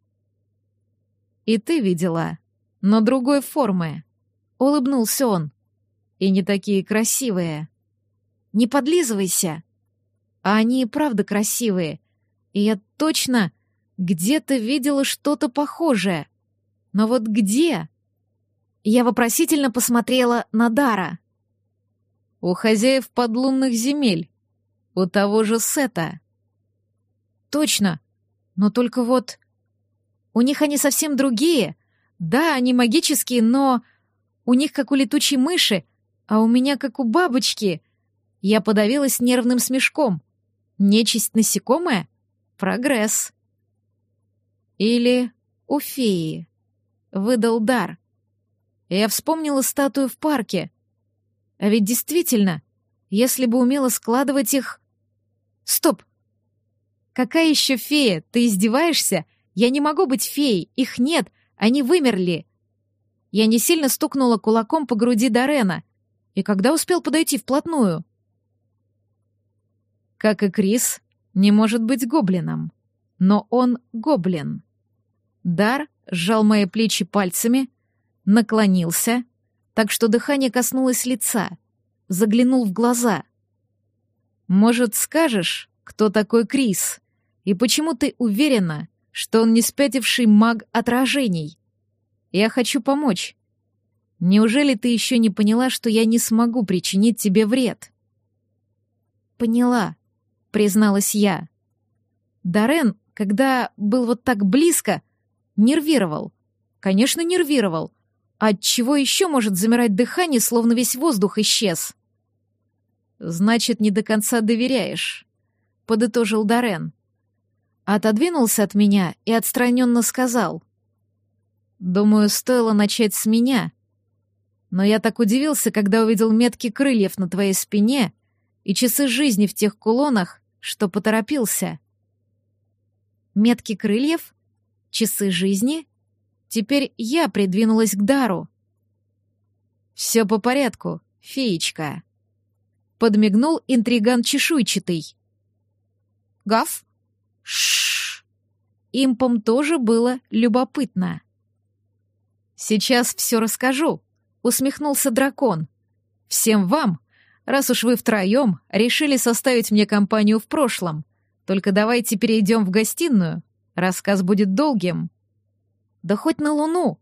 «И ты видела, но другой формы», — улыбнулся он. «И не такие красивые». «Не подлизывайся». А они и правда красивые. И я точно где-то видела что-то похожее. Но вот где? Я вопросительно посмотрела на Дара. «У хозяев подлунных земель. У того же Сета». «Точно. Но только вот... У них они совсем другие. Да, они магические, но... У них как у летучей мыши, а у меня как у бабочки». Я подавилась нервным смешком. Нечисть насекомая? Прогресс. Или у феи. Выдал дар. Я вспомнила статую в парке. А ведь действительно, если бы умела складывать их... Стоп! Какая еще фея? Ты издеваешься? Я не могу быть феей, их нет, они вымерли. Я не сильно стукнула кулаком по груди Дарена. И когда успел подойти вплотную? Как и Крис, не может быть гоблином. Но он гоблин. Дар сжал мои плечи пальцами, наклонился, так что дыхание коснулось лица, заглянул в глаза. «Может, скажешь, кто такой Крис, и почему ты уверена, что он не спятивший маг отражений? Я хочу помочь. Неужели ты еще не поняла, что я не смогу причинить тебе вред?» «Поняла», — призналась я. Дарен, когда был вот так близко, нервировал. Конечно, нервировал. От чего еще может замирать дыхание, словно весь воздух исчез? Значит, не до конца доверяешь, подытожил Дарен. Отодвинулся от меня и отстраненно сказал. Думаю, стоило начать с меня. Но я так удивился, когда увидел метки крыльев на твоей спине и часы жизни в тех кулонах, что поторопился. Метки крыльев? Часы жизни? Теперь я придвинулась к дару. «Все по порядку, феечка», — подмигнул интриган чешуйчатый. «Гав?» Шш. Импом тоже было любопытно. «Сейчас все расскажу», — усмехнулся дракон. «Всем вам, раз уж вы втроем решили составить мне компанию в прошлом. Только давайте перейдем в гостиную. Рассказ будет долгим». Да хоть на Луну.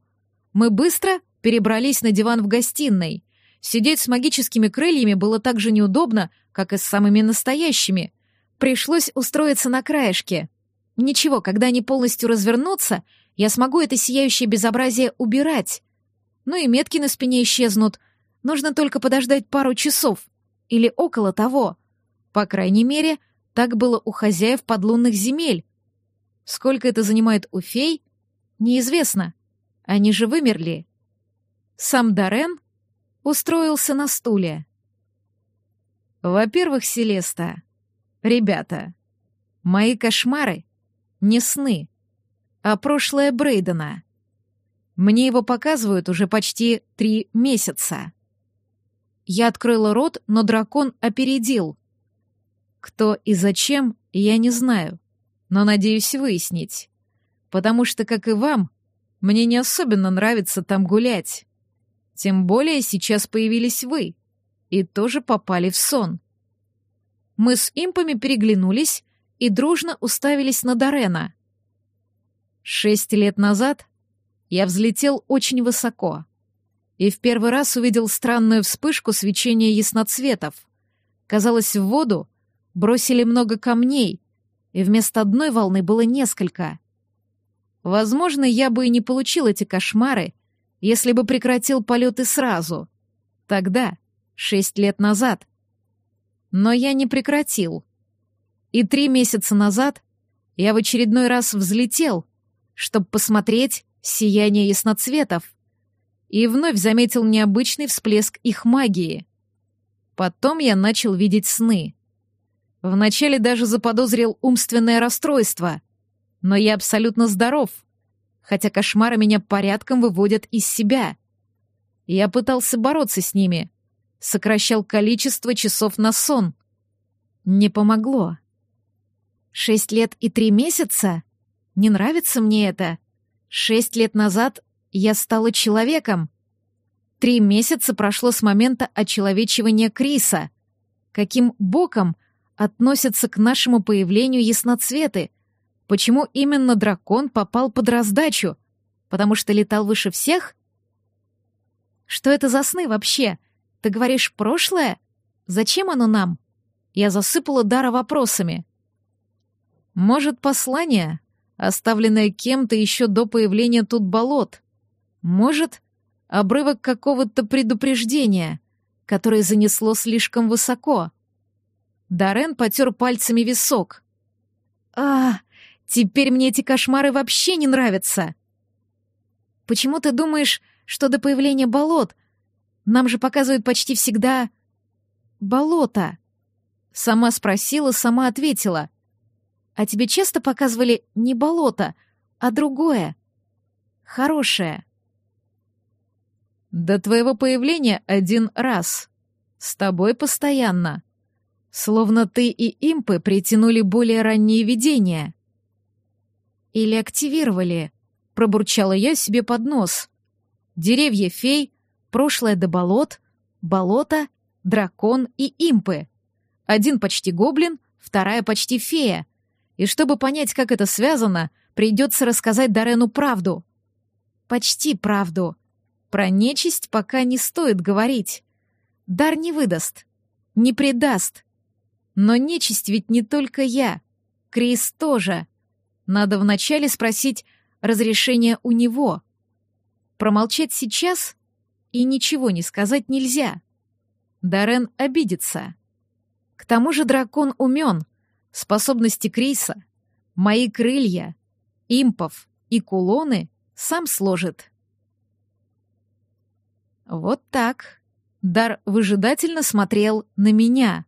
Мы быстро перебрались на диван в гостиной. Сидеть с магическими крыльями было так же неудобно, как и с самыми настоящими. Пришлось устроиться на краешке. Ничего, когда они полностью развернутся, я смогу это сияющее безобразие убирать. Ну и метки на спине исчезнут. Нужно только подождать пару часов. Или около того. По крайней мере, так было у хозяев подлунных земель. Сколько это занимает у фей, Неизвестно. Они же вымерли. Сам Дарен устроился на стуле. Во-первых, Селеста, ребята, мои кошмары не сны, а прошлое Брейдена. Мне его показывают уже почти три месяца. Я открыла рот, но дракон опередил. Кто и зачем, я не знаю, но надеюсь выяснить потому что, как и вам, мне не особенно нравится там гулять. Тем более сейчас появились вы и тоже попали в сон. Мы с импами переглянулись и дружно уставились на Дорена. Шесть лет назад я взлетел очень высоко и в первый раз увидел странную вспышку свечения ясноцветов. Казалось, в воду бросили много камней, и вместо одной волны было несколько. Возможно, я бы и не получил эти кошмары, если бы прекратил полеты сразу. Тогда, шесть лет назад. Но я не прекратил. И три месяца назад я в очередной раз взлетел, чтобы посмотреть сияние ясноцветов, и вновь заметил необычный всплеск их магии. Потом я начал видеть сны. Вначале даже заподозрил умственное расстройство, но я абсолютно здоров, хотя кошмары меня порядком выводят из себя. Я пытался бороться с ними, сокращал количество часов на сон. Не помогло. Шесть лет и три месяца? Не нравится мне это. Шесть лет назад я стала человеком. Три месяца прошло с момента очеловечивания Криса. Каким боком относятся к нашему появлению ясноцветы? Почему именно дракон попал под раздачу? Потому что летал выше всех? Что это за сны вообще? Ты говоришь прошлое? Зачем оно нам? Я засыпала Дара вопросами. Может, послание, оставленное кем-то еще до появления тут болот? Может, обрывок какого-то предупреждения, которое занесло слишком высоко? Дарен потер пальцами висок. «А, теперь мне эти кошмары вообще не нравятся!» «Почему ты думаешь, что до появления болот нам же показывают почти всегда болото?» Сама спросила, сама ответила. «А тебе часто показывали не болото, а другое, хорошее?» «До твоего появления один раз. С тобой постоянно. Словно ты и импы притянули более ранние видения». «Или активировали», — пробурчала я себе под нос. «Деревья фей, прошлое до болот, болото, дракон и импы. Один почти гоблин, вторая почти фея. И чтобы понять, как это связано, придется рассказать Дарену правду. Почти правду. Про нечисть пока не стоит говорить. Дар не выдаст, не предаст. Но нечисть ведь не только я. Крис тоже. Надо вначале спросить разрешение у него. Промолчать сейчас и ничего не сказать нельзя. Дарен обидится. К тому же дракон умен. Способности Криса, мои крылья, импов и кулоны сам сложит. Вот так. Дар выжидательно смотрел на меня.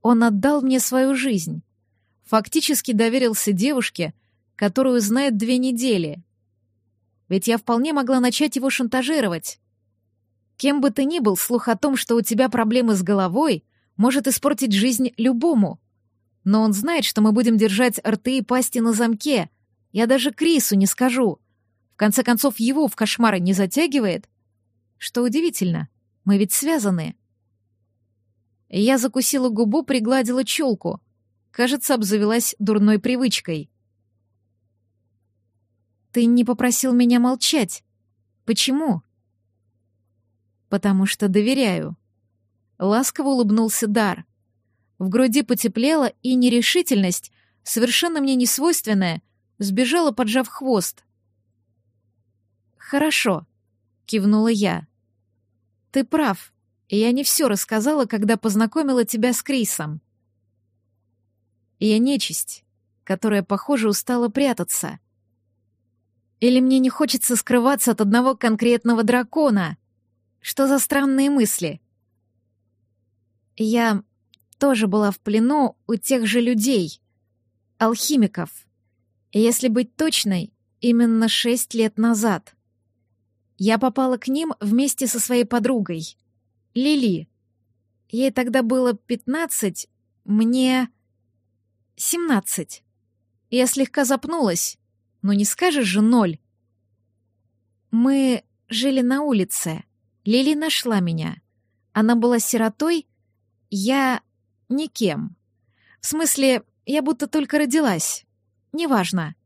Он отдал мне свою жизнь. Фактически доверился девушке, которую знает две недели. Ведь я вполне могла начать его шантажировать. Кем бы ты ни был, слух о том, что у тебя проблемы с головой, может испортить жизнь любому. Но он знает, что мы будем держать рты и пасти на замке. Я даже Крису не скажу. В конце концов, его в кошмары не затягивает. Что удивительно, мы ведь связаны. Я закусила губу, пригладила челку. Кажется, обзавелась дурной привычкой. Ты не попросил меня молчать. Почему? Потому что доверяю. Ласково улыбнулся Дар. В груди потеплело, и нерешительность, совершенно мне несвойственная, сбежала, поджав хвост. «Хорошо», — кивнула я. Ты прав. Я не все рассказала, когда познакомила тебя с Крисом. Я нечисть, которая, похоже, устала прятаться. Или мне не хочется скрываться от одного конкретного дракона? Что за странные мысли? Я тоже была в плену у тех же людей, алхимиков. И если быть точной, именно шесть лет назад — я попала к ним вместе со своей подругой, Лили. Ей тогда было пятнадцать, мне семнадцать. Я слегка запнулась, но не скажешь же ноль. Мы жили на улице. Лили нашла меня. Она была сиротой, я никем. В смысле, я будто только родилась. Неважно.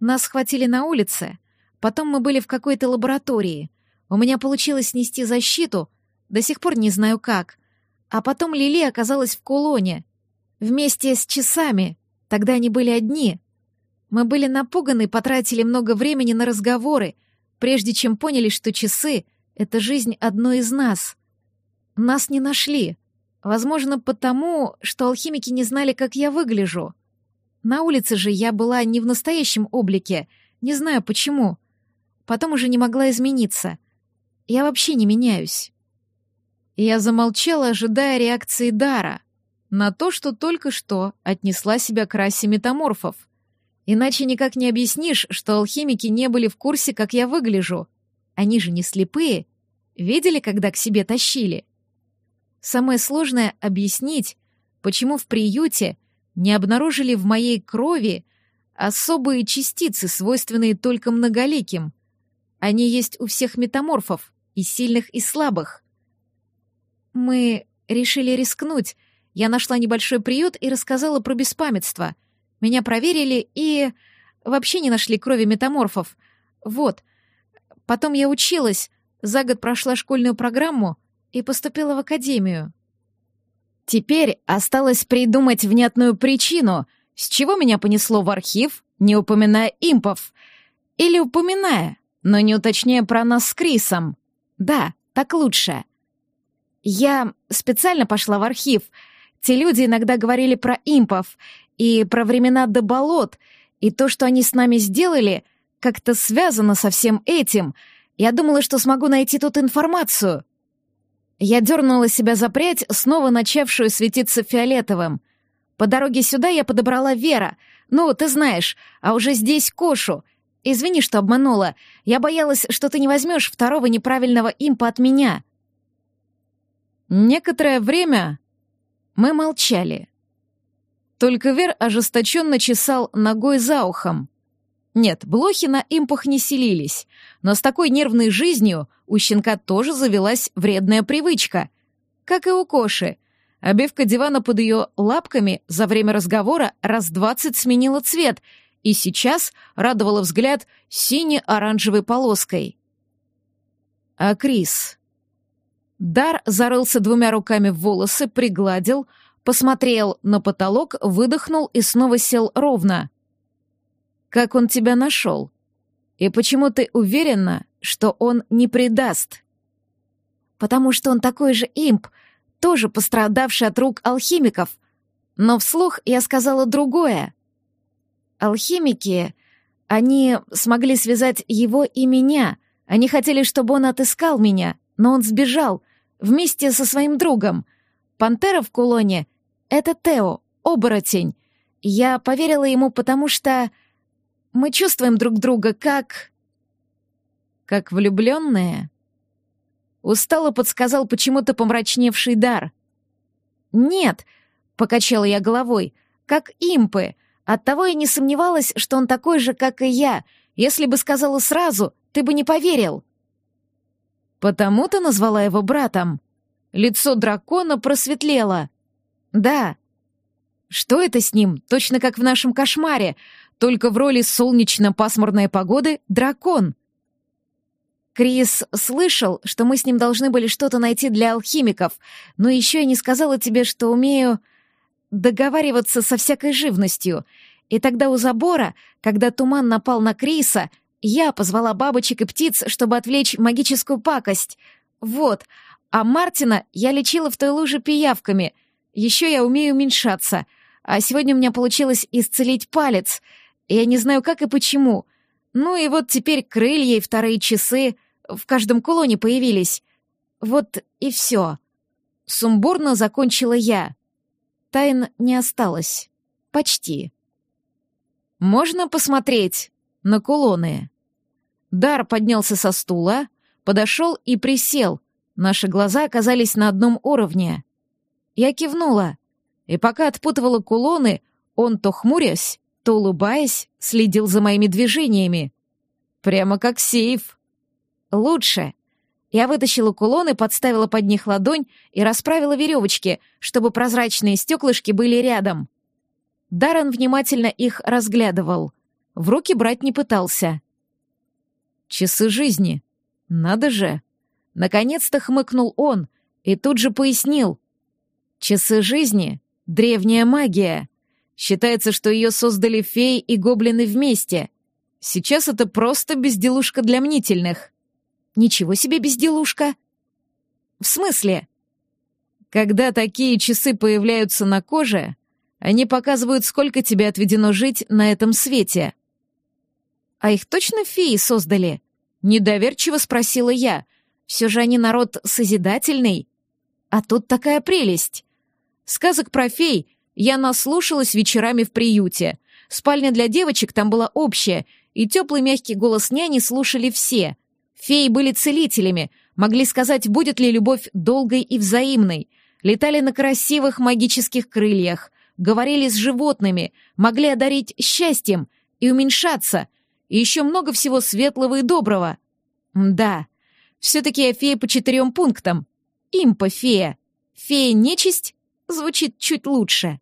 Нас схватили на улице, потом мы были в какой-то лаборатории. У меня получилось нести защиту, до сих пор не знаю как. А потом Лили оказалась в кулоне. Вместе с часами. Тогда они были одни. Мы были напуганы, потратили много времени на разговоры, прежде чем поняли, что часы — это жизнь одной из нас. Нас не нашли. Возможно, потому, что алхимики не знали, как я выгляжу. На улице же я была не в настоящем облике, не знаю почему. Потом уже не могла измениться. Я вообще не меняюсь. Я замолчала, ожидая реакции Дара на то, что только что отнесла себя к расе метаморфов. Иначе никак не объяснишь, что алхимики не были в курсе, как я выгляжу. Они же не слепые. Видели, когда к себе тащили? Самое сложное — объяснить, почему в приюте не обнаружили в моей крови особые частицы, свойственные только многоликим. Они есть у всех метаморфов, и сильных, и слабых. Мы решили рискнуть. Я нашла небольшой приют и рассказала про беспамятство. Меня проверили и... вообще не нашли крови метаморфов. Вот. Потом я училась, за год прошла школьную программу и поступила в академию. Теперь осталось придумать внятную причину, с чего меня понесло в архив, не упоминая импов. Или упоминая, но не уточняя про нас с Крисом. Да, так лучше. Я специально пошла в архив. Те люди иногда говорили про импов и про времена до болот, и то, что они с нами сделали, как-то связано со всем этим. Я думала, что смогу найти тут информацию. Я дернула себя за прядь, снова начавшую светиться фиолетовым. По дороге сюда я подобрала Вера. Ну, ты знаешь, а уже здесь Кошу. Извини, что обманула. Я боялась, что ты не возьмешь второго неправильного импа от меня. Некоторое время мы молчали. Только Вер ожесточенно чесал ногой за ухом. Нет, блохи на импах не селились, но с такой нервной жизнью у щенка тоже завелась вредная привычка. Как и у Коши. Обивка дивана под ее лапками за время разговора раз двадцать сменила цвет и сейчас радовала взгляд сине-оранжевой полоской. А Крис... Дар зарылся двумя руками в волосы, пригладил, посмотрел на потолок, выдохнул и снова сел ровно. Как он тебя нашел? И почему ты уверена, что он не предаст? Потому что он такой же имп, тоже пострадавший от рук алхимиков. Но вслух я сказала другое. Алхимики, они смогли связать его и меня. Они хотели, чтобы он отыскал меня, но он сбежал вместе со своим другом. Пантера в кулоне — это Тео, оборотень. Я поверила ему, потому что мы чувствуем друг друга как... Как влюбленные. Устало подсказал почему-то помрачневший дар. «Нет», — покачала я головой, — «как импы. Оттого я не сомневалась, что он такой же, как и я. Если бы сказала сразу, ты бы не поверил». «Потому ты назвала его братом?» Лицо дракона просветлело. «Да». «Что это с ним? Точно как в нашем кошмаре только в роли солнечно-пасмурной погоды — дракон. Крис слышал, что мы с ним должны были что-то найти для алхимиков, но еще я не сказала тебе, что умею договариваться со всякой живностью. И тогда у забора, когда туман напал на Криса, я позвала бабочек и птиц, чтобы отвлечь магическую пакость. Вот. А Мартина я лечила в той луже пиявками. Еще я умею уменьшаться. А сегодня у меня получилось исцелить палец — я не знаю, как и почему. Ну и вот теперь крылья и вторые часы в каждом кулоне появились. Вот и все. Сумбурно закончила я. Тайн не осталось. Почти. Можно посмотреть на кулоны. Дар поднялся со стула, подошел и присел. Наши глаза оказались на одном уровне. Я кивнула, и пока отпутывала кулоны, он то хмурясь, то, улыбаясь, следил за моими движениями. Прямо как сейф. Лучше. Я вытащила кулоны, подставила под них ладонь и расправила веревочки, чтобы прозрачные стеклышки были рядом. Даррен внимательно их разглядывал. В руки брать не пытался. «Часы жизни. Надо же!» Наконец-то хмыкнул он и тут же пояснил. «Часы жизни — древняя магия. Считается, что ее создали феи и гоблины вместе. Сейчас это просто безделушка для мнительных». «Ничего себе безделушка!» «В смысле?» Когда такие часы появляются на коже, они показывают, сколько тебе отведено жить на этом свете. А их точно феи создали? Недоверчиво спросила я. Все же они народ созидательный. А тут такая прелесть. Сказок про фей я наслушалась вечерами в приюте. Спальня для девочек там была общая, и теплый мягкий голос няни слушали все. Феи были целителями, могли сказать, будет ли любовь долгой и взаимной, летали на красивых магических крыльях, говорили с животными, могли одарить счастьем и уменьшаться, и еще много всего светлого и доброго. Да, все-таки я фея по четырем пунктам. Импа-фея. Фея-нечисть звучит чуть лучше.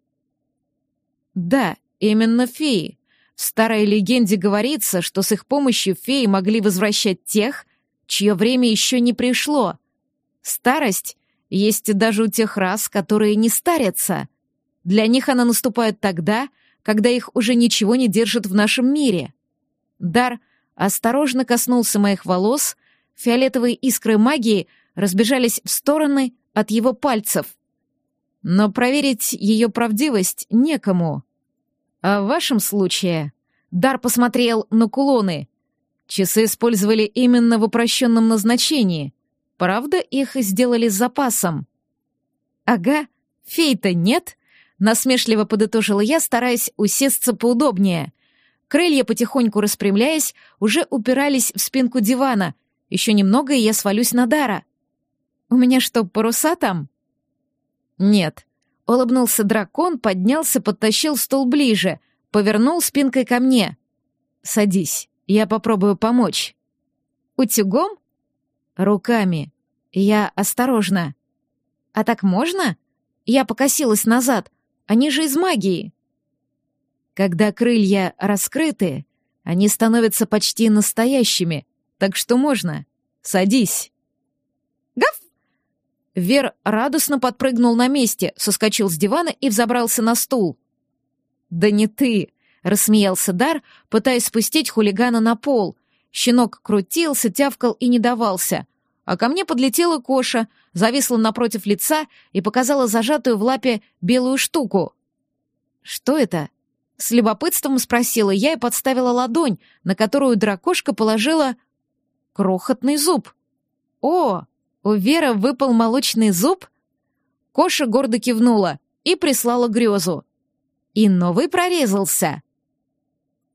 Да, именно феи. В старой легенде говорится, что с их помощью феи могли возвращать тех, чье время еще не пришло. Старость есть даже у тех рас, которые не старятся. Для них она наступает тогда, когда их уже ничего не держит в нашем мире. Дар осторожно коснулся моих волос, фиолетовые искры магии разбежались в стороны от его пальцев. Но проверить ее правдивость некому. А в вашем случае Дар посмотрел на кулоны. Часы использовали именно в упрощенном назначении. Правда, их сделали с запасом? Ага, фей-то нет — Насмешливо подытожила я, стараясь усесться поудобнее. Крылья, потихоньку распрямляясь, уже упирались в спинку дивана. Еще немного, и я свалюсь на Дара. «У меня что, паруса там?» «Нет». Улыбнулся дракон, поднялся, подтащил стул ближе, повернул спинкой ко мне. «Садись, я попробую помочь». «Утюгом?» «Руками. Я осторожно». «А так можно?» Я покосилась назад — они же из магии. Когда крылья раскрыты, они становятся почти настоящими, так что можно. Садись. Гав! Вер радостно подпрыгнул на месте, соскочил с дивана и взобрался на стул. «Да не ты!» — рассмеялся Дар, пытаясь спустить хулигана на пол. Щенок крутился, тявкал и не давался. А ко мне подлетела Коша, зависла напротив лица и показала зажатую в лапе белую штуку. «Что это?» — с любопытством спросила я и подставила ладонь, на которую дракошка положила крохотный зуб. «О, у Веры выпал молочный зуб?» Коша гордо кивнула и прислала грезу. И новый прорезался.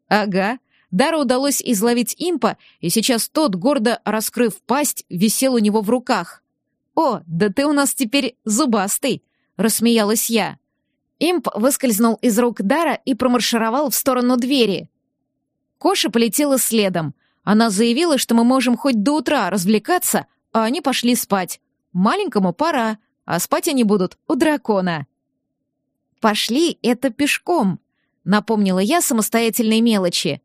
«Ага», Дару удалось изловить импа, и сейчас тот, гордо раскрыв пасть, висел у него в руках. «О, да ты у нас теперь зубастый!» — рассмеялась я. Имп выскользнул из рук Дара и промаршировал в сторону двери. Коша полетела следом. Она заявила, что мы можем хоть до утра развлекаться, а они пошли спать. Маленькому пора, а спать они будут у дракона. «Пошли это пешком», — напомнила я самостоятельной мелочи.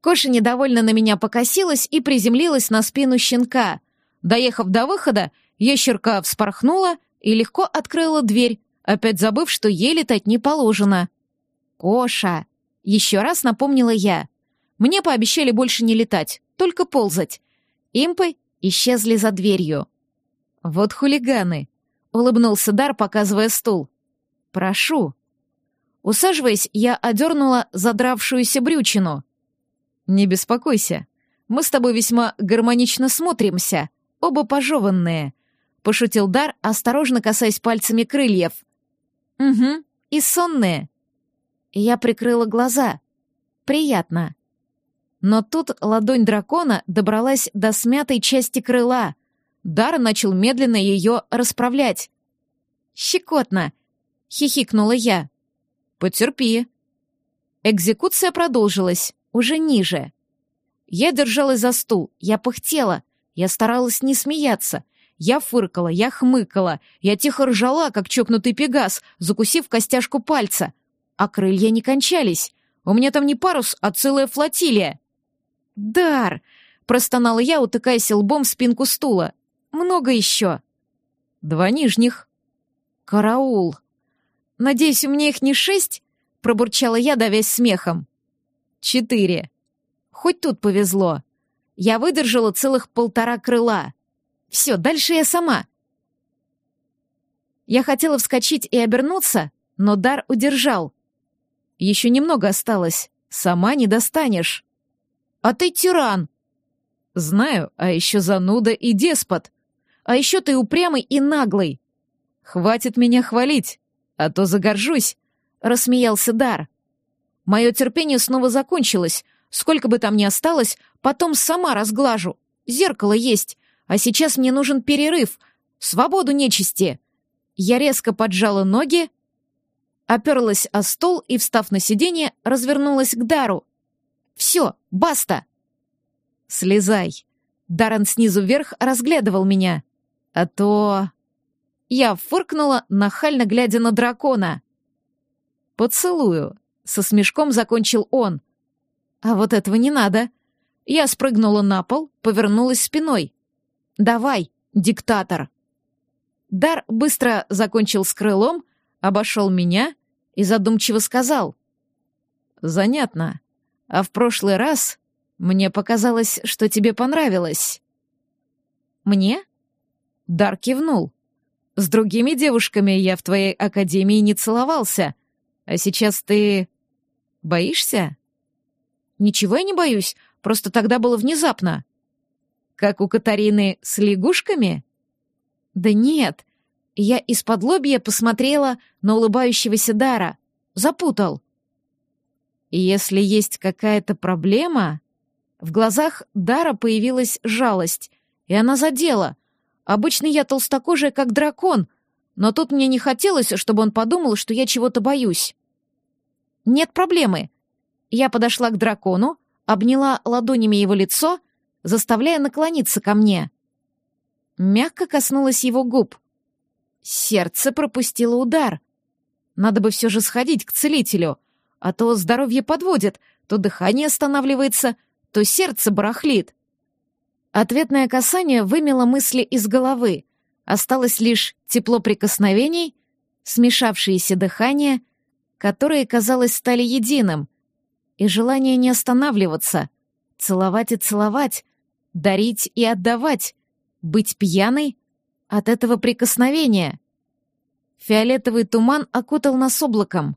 Коша недовольно на меня покосилась и приземлилась на спину щенка. Доехав до выхода, ящерка вспорхнула и легко открыла дверь, опять забыв, что ей летать не положено. «Коша!» — еще раз напомнила я. Мне пообещали больше не летать, только ползать. Импы исчезли за дверью. «Вот хулиганы!» — улыбнулся Дар, показывая стул. «Прошу». Усаживаясь, я одернула задравшуюся брючину — «Не беспокойся. Мы с тобой весьма гармонично смотримся, оба пожеванные», — пошутил Дар, осторожно касаясь пальцами крыльев. «Угу, и сонные». Я прикрыла глаза. «Приятно». Но тут ладонь дракона добралась до смятой части крыла. Дар начал медленно ее расправлять. «Щекотно!» — хихикнула я. «Потерпи». Экзекуция продолжилась уже ниже. Я держалась за стул, я пыхтела, Я старалась не смеяться. Я фыркала, я хмыкала, я тихо ржала, как чокнутый пегас, закусив костяшку пальца. А крылья не кончались. У меня там не парус, а целая флотилия. «Дар!» — простонала я, утыкаясь лбом в спинку стула. «Много еще». «Два нижних». «Караул!» «Надеюсь, у меня их не шесть?» — пробурчала я, давясь смехом. «Четыре. Хоть тут повезло. Я выдержала целых полтора крыла. Все, дальше я сама». Я хотела вскочить и обернуться, но дар удержал. Еще немного осталось. Сама не достанешь. А ты тиран. Знаю, а еще зануда и деспот. А еще ты упрямый и наглый. Хватит меня хвалить, а то загоржусь, — рассмеялся Дар. Мое терпение снова закончилось. Сколько бы там ни осталось, потом сама разглажу. Зеркало есть, а сейчас мне нужен перерыв. Свободу нечисти. Я резко поджала ноги, оперлась о стол и, встав на сиденье, развернулась к Дару. «Все, баста!» «Слезай!» Даррен снизу вверх разглядывал меня. «А то...» Я фыркнула, нахально глядя на дракона. «Поцелую», — со смешком закончил он. «А вот этого не надо». Я спрыгнула на пол, повернулась спиной. «Давай, диктатор». Дар быстро закончил с крылом, обошел меня и задумчиво сказал. «Занятно. А в прошлый раз мне показалось, что тебе понравилось». «Мне?» Дар кивнул. «С другими девушками я в твоей академии не целовался. А сейчас ты... боишься?» «Ничего я не боюсь, просто тогда было внезапно». «Как у Катарины с лягушками?» «Да нет, я из-под лобья посмотрела на улыбающегося Дара. Запутал. если есть какая-то проблема... В глазах Дара появилась жалость, и она задела. Обычно я толстокожая, как дракон, но тут мне не хотелось, чтобы он подумал, что я чего-то боюсь. Нет проблемы. Я подошла к дракону, обняла ладонями его лицо, заставляя наклониться ко мне. Мягко коснулась его губ — Сердце пропустило удар. Надо бы все же сходить к целителю, а то здоровье подводит, то дыхание останавливается, то сердце барахлит. Ответное касание вымело мысли из головы. Осталось лишь тепло прикосновений, смешавшееся дыхание, которые, казалось, стали единым, и желание не останавливаться, целовать и целовать, дарить и отдавать, быть пьяной от этого прикосновения. Фиолетовый туман окутал нас облаком.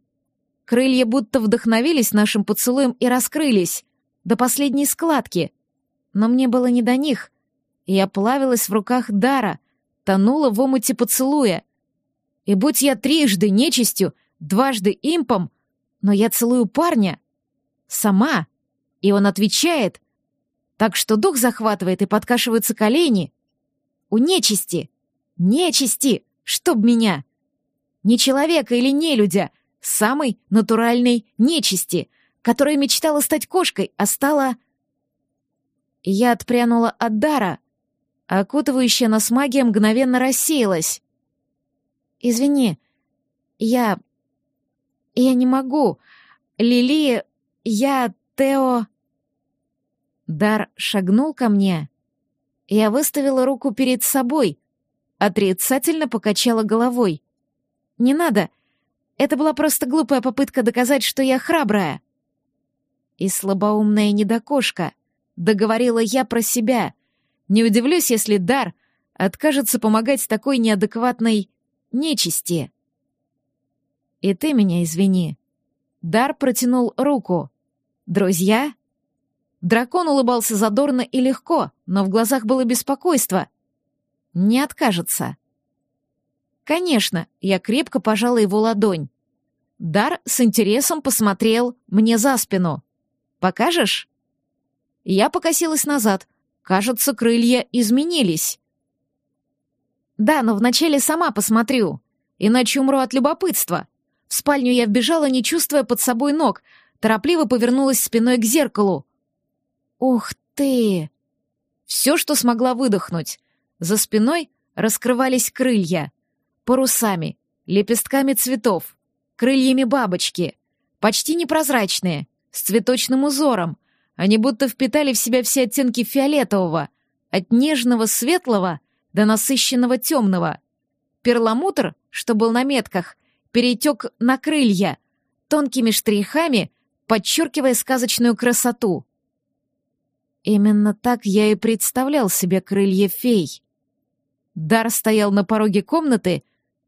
Крылья будто вдохновились нашим поцелуем и раскрылись до последней складки. Но мне было не до них. Я плавилась в руках Дара, тонула в омуте поцелуя. И будь я трижды нечистью, дважды импом, но я целую парня. Сама. И он отвечает. Так что дух захватывает и подкашиваются колени. У нечисти. Нечисти! Чтоб меня! Не человека или нелюдя, самой натуральной нечисти, которая мечтала стать кошкой, а стала... Я отпрянула от дара, окутывающая нас магия мгновенно рассеялась. «Извини, я... я не могу. Лили, я... Тео...» Дар шагнул ко мне. Я выставила руку перед собой, Отрицательно покачала головой. «Не надо. Это была просто глупая попытка доказать, что я храбрая». «И слабоумная недокошка», — договорила я про себя. «Не удивлюсь, если Дар откажется помогать такой неадекватной нечисти». «И ты меня извини». Дар протянул руку. «Друзья?» Дракон улыбался задорно и легко, но в глазах было беспокойство не откажется. Конечно, я крепко пожала его ладонь. Дар с интересом посмотрел мне за спину. «Покажешь?» Я покосилась назад. Кажется, крылья изменились. «Да, но вначале сама посмотрю, иначе умру от любопытства». В спальню я вбежала, не чувствуя под собой ног, торопливо повернулась спиной к зеркалу. «Ух ты!» Все, что смогла выдохнуть. За спиной раскрывались крылья. Парусами, лепестками цветов, крыльями бабочки. Почти непрозрачные, с цветочным узором. Они будто впитали в себя все оттенки фиолетового, от нежного светлого до насыщенного темного. Перламутр, что был на метках, перетек на крылья, тонкими штрихами, подчеркивая сказочную красоту. Именно так я и представлял себе крылья фей. Дар стоял на пороге комнаты,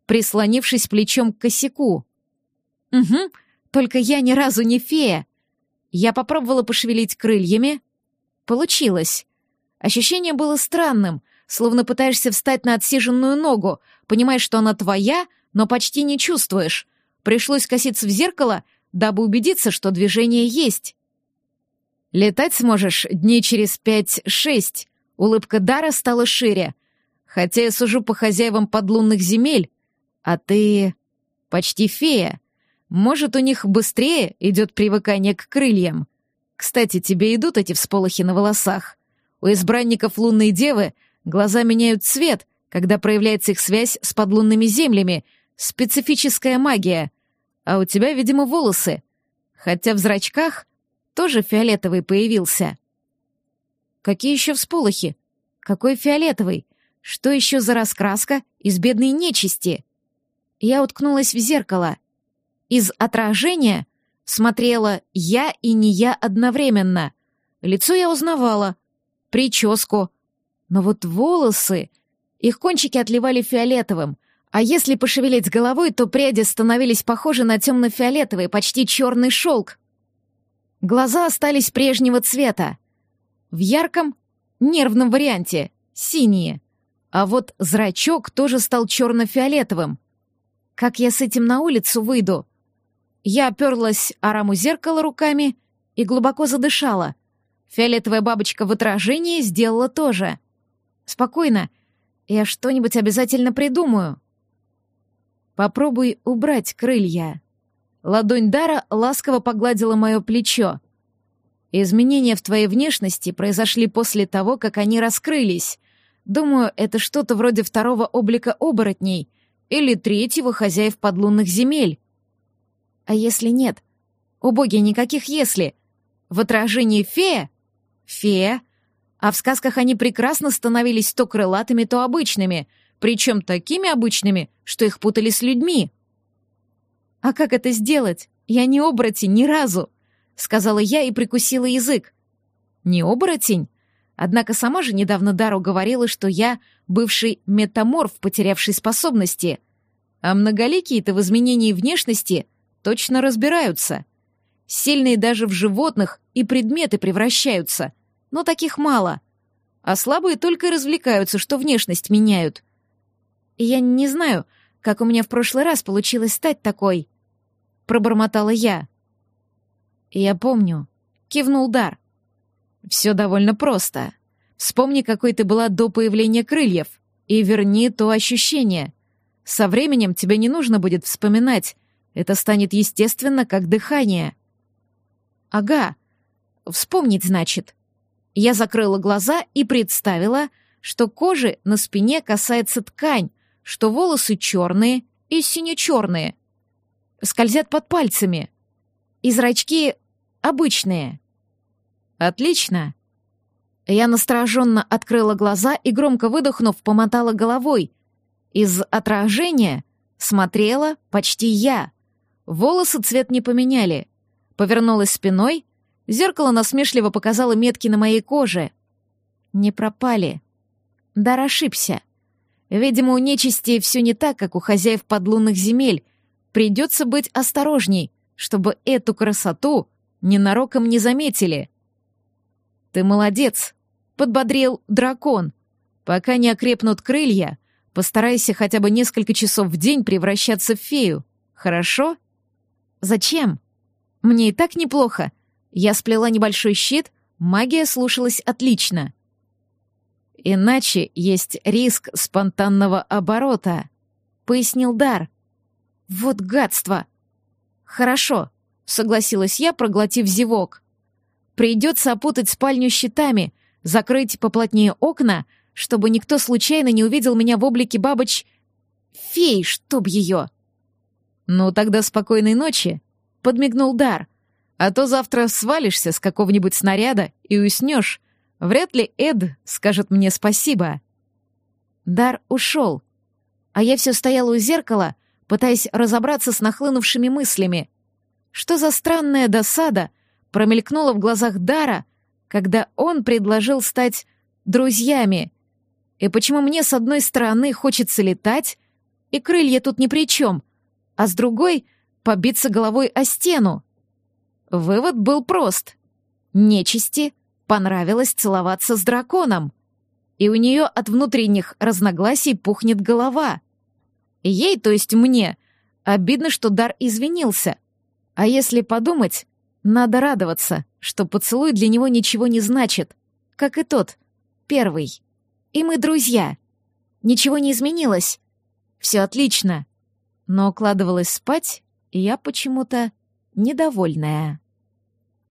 прислонившись плечом к косяку. «Угу, только я ни разу не фея. Я попробовала пошевелить крыльями. Получилось. Ощущение было странным, словно пытаешься встать на отсиженную ногу, понимаешь, что она твоя, но почти не чувствуешь. Пришлось коситься в зеркало, дабы убедиться, что движение есть. «Летать сможешь дней через пять-шесть», — улыбка Дара стала шире. «Хотя я сужу по хозяевам подлунных земель, а ты почти фея. Может, у них быстрее идет привыкание к крыльям. Кстати, тебе идут эти всполохи на волосах. У избранников лунной девы глаза меняют цвет, когда проявляется их связь с подлунными землями, специфическая магия. А у тебя, видимо, волосы. Хотя в зрачках тоже фиолетовый появился. Какие еще всполохи? Какой фиолетовый? Что еще за раскраска из бедной нечисти? Я уткнулась в зеркало. Из отражения смотрела я и не я одновременно. Лицо я узнавала, прическу. Но вот волосы... Их кончики отливали фиолетовым, а если пошевелить головой, то пряди становились похожи на темно-фиолетовый, почти черный шелк. Глаза остались прежнего цвета. В ярком, нервном варианте — синие. А вот зрачок тоже стал черно-фиолетовым. Как я с этим на улицу выйду? Я оперлась о раму зеркала руками и глубоко задышала. Фиолетовая бабочка в отражении сделала то же. Спокойно. Я что-нибудь обязательно придумаю. Попробуй убрать крылья. Ладонь Дара ласково погладила мое плечо. Изменения в твоей внешности произошли после того, как они раскрылись. Думаю, это что-то вроде второго облика оборотней или третьего хозяев подлунных земель. А если нет? У боги никаких «если». В отражении фея — фея, а в сказках они прекрасно становились то крылатыми, то обычными, причем такими обычными, что их путали с людьми. «А как это сделать? Я не оборотень ни разу», — сказала я и прикусила язык. «Не оборотень?» Однако сама же недавно Дару говорила, что я бывший метаморф, потерявший способности. А многоликие-то в изменении внешности точно разбираются. Сильные даже в животных и предметы превращаются, но таких мало. А слабые только и развлекаются, что внешность меняют. Я не знаю, как у меня в прошлый раз получилось стать такой. Пробормотала я. Я помню. Кивнул Дар. Все довольно просто. Вспомни, какой ты была до появления крыльев, и верни то ощущение. Со временем тебе не нужно будет вспоминать, это станет естественно, как дыхание. Ага. Вспомнить, значит. Я закрыла глаза и представила, что кожи на спине касается ткань, что волосы черные и сине-черные. Скользят под пальцами. И зрачки обычные. Отлично. Я настороженно открыла глаза и, громко выдохнув, помотала головой. Из отражения смотрела почти я. Волосы цвет не поменяли. Повернулась спиной, зеркало насмешливо показало метки на моей коже. Не пропали. Дар ошибся. Видимо, у нечисти все не так, как у хозяев подлунных земель. Придется быть осторожней, чтобы эту красоту ненароком не заметили. «Ты молодец», — подбодрил дракон. «Пока не окрепнут крылья, постарайся хотя бы несколько часов в день превращаться в фею. Хорошо?» Зачем? Мне и так неплохо. Я сплела небольшой щит, магия слушалась отлично. Иначе есть риск спонтанного оборота, пояснил Дар. Вот гадство. Хорошо, согласилась я, проглотив зевок. Придется опутать спальню щитами, закрыть поплотнее окна, чтобы никто случайно не увидел меня в облике бабоч... Фей, чтоб ее! «Ну, тогда спокойной ночи», — подмигнул Дар. «А то завтра свалишься с какого-нибудь снаряда и уснешь. Вряд ли Эд скажет мне спасибо». Дар ушел, а я все стояла у зеркала, пытаясь разобраться с нахлынувшими мыслями. Что за странная досада промелькнула в глазах Дара, когда он предложил стать друзьями? И почему мне с одной стороны хочется летать, и крылья тут ни при чем, а с другой — побиться головой о стену? Вывод был прост. Нечисти понравилось целоваться с драконом, и у нее от внутренних разногласий пухнет голова. Ей, то есть мне, обидно, что Дар извинился. А если подумать, надо радоваться, что поцелуй для него ничего не значит, как и тот, первый. И мы друзья. Ничего не изменилось. Все отлично. Но укладывалась спать, и я почему-то недовольная.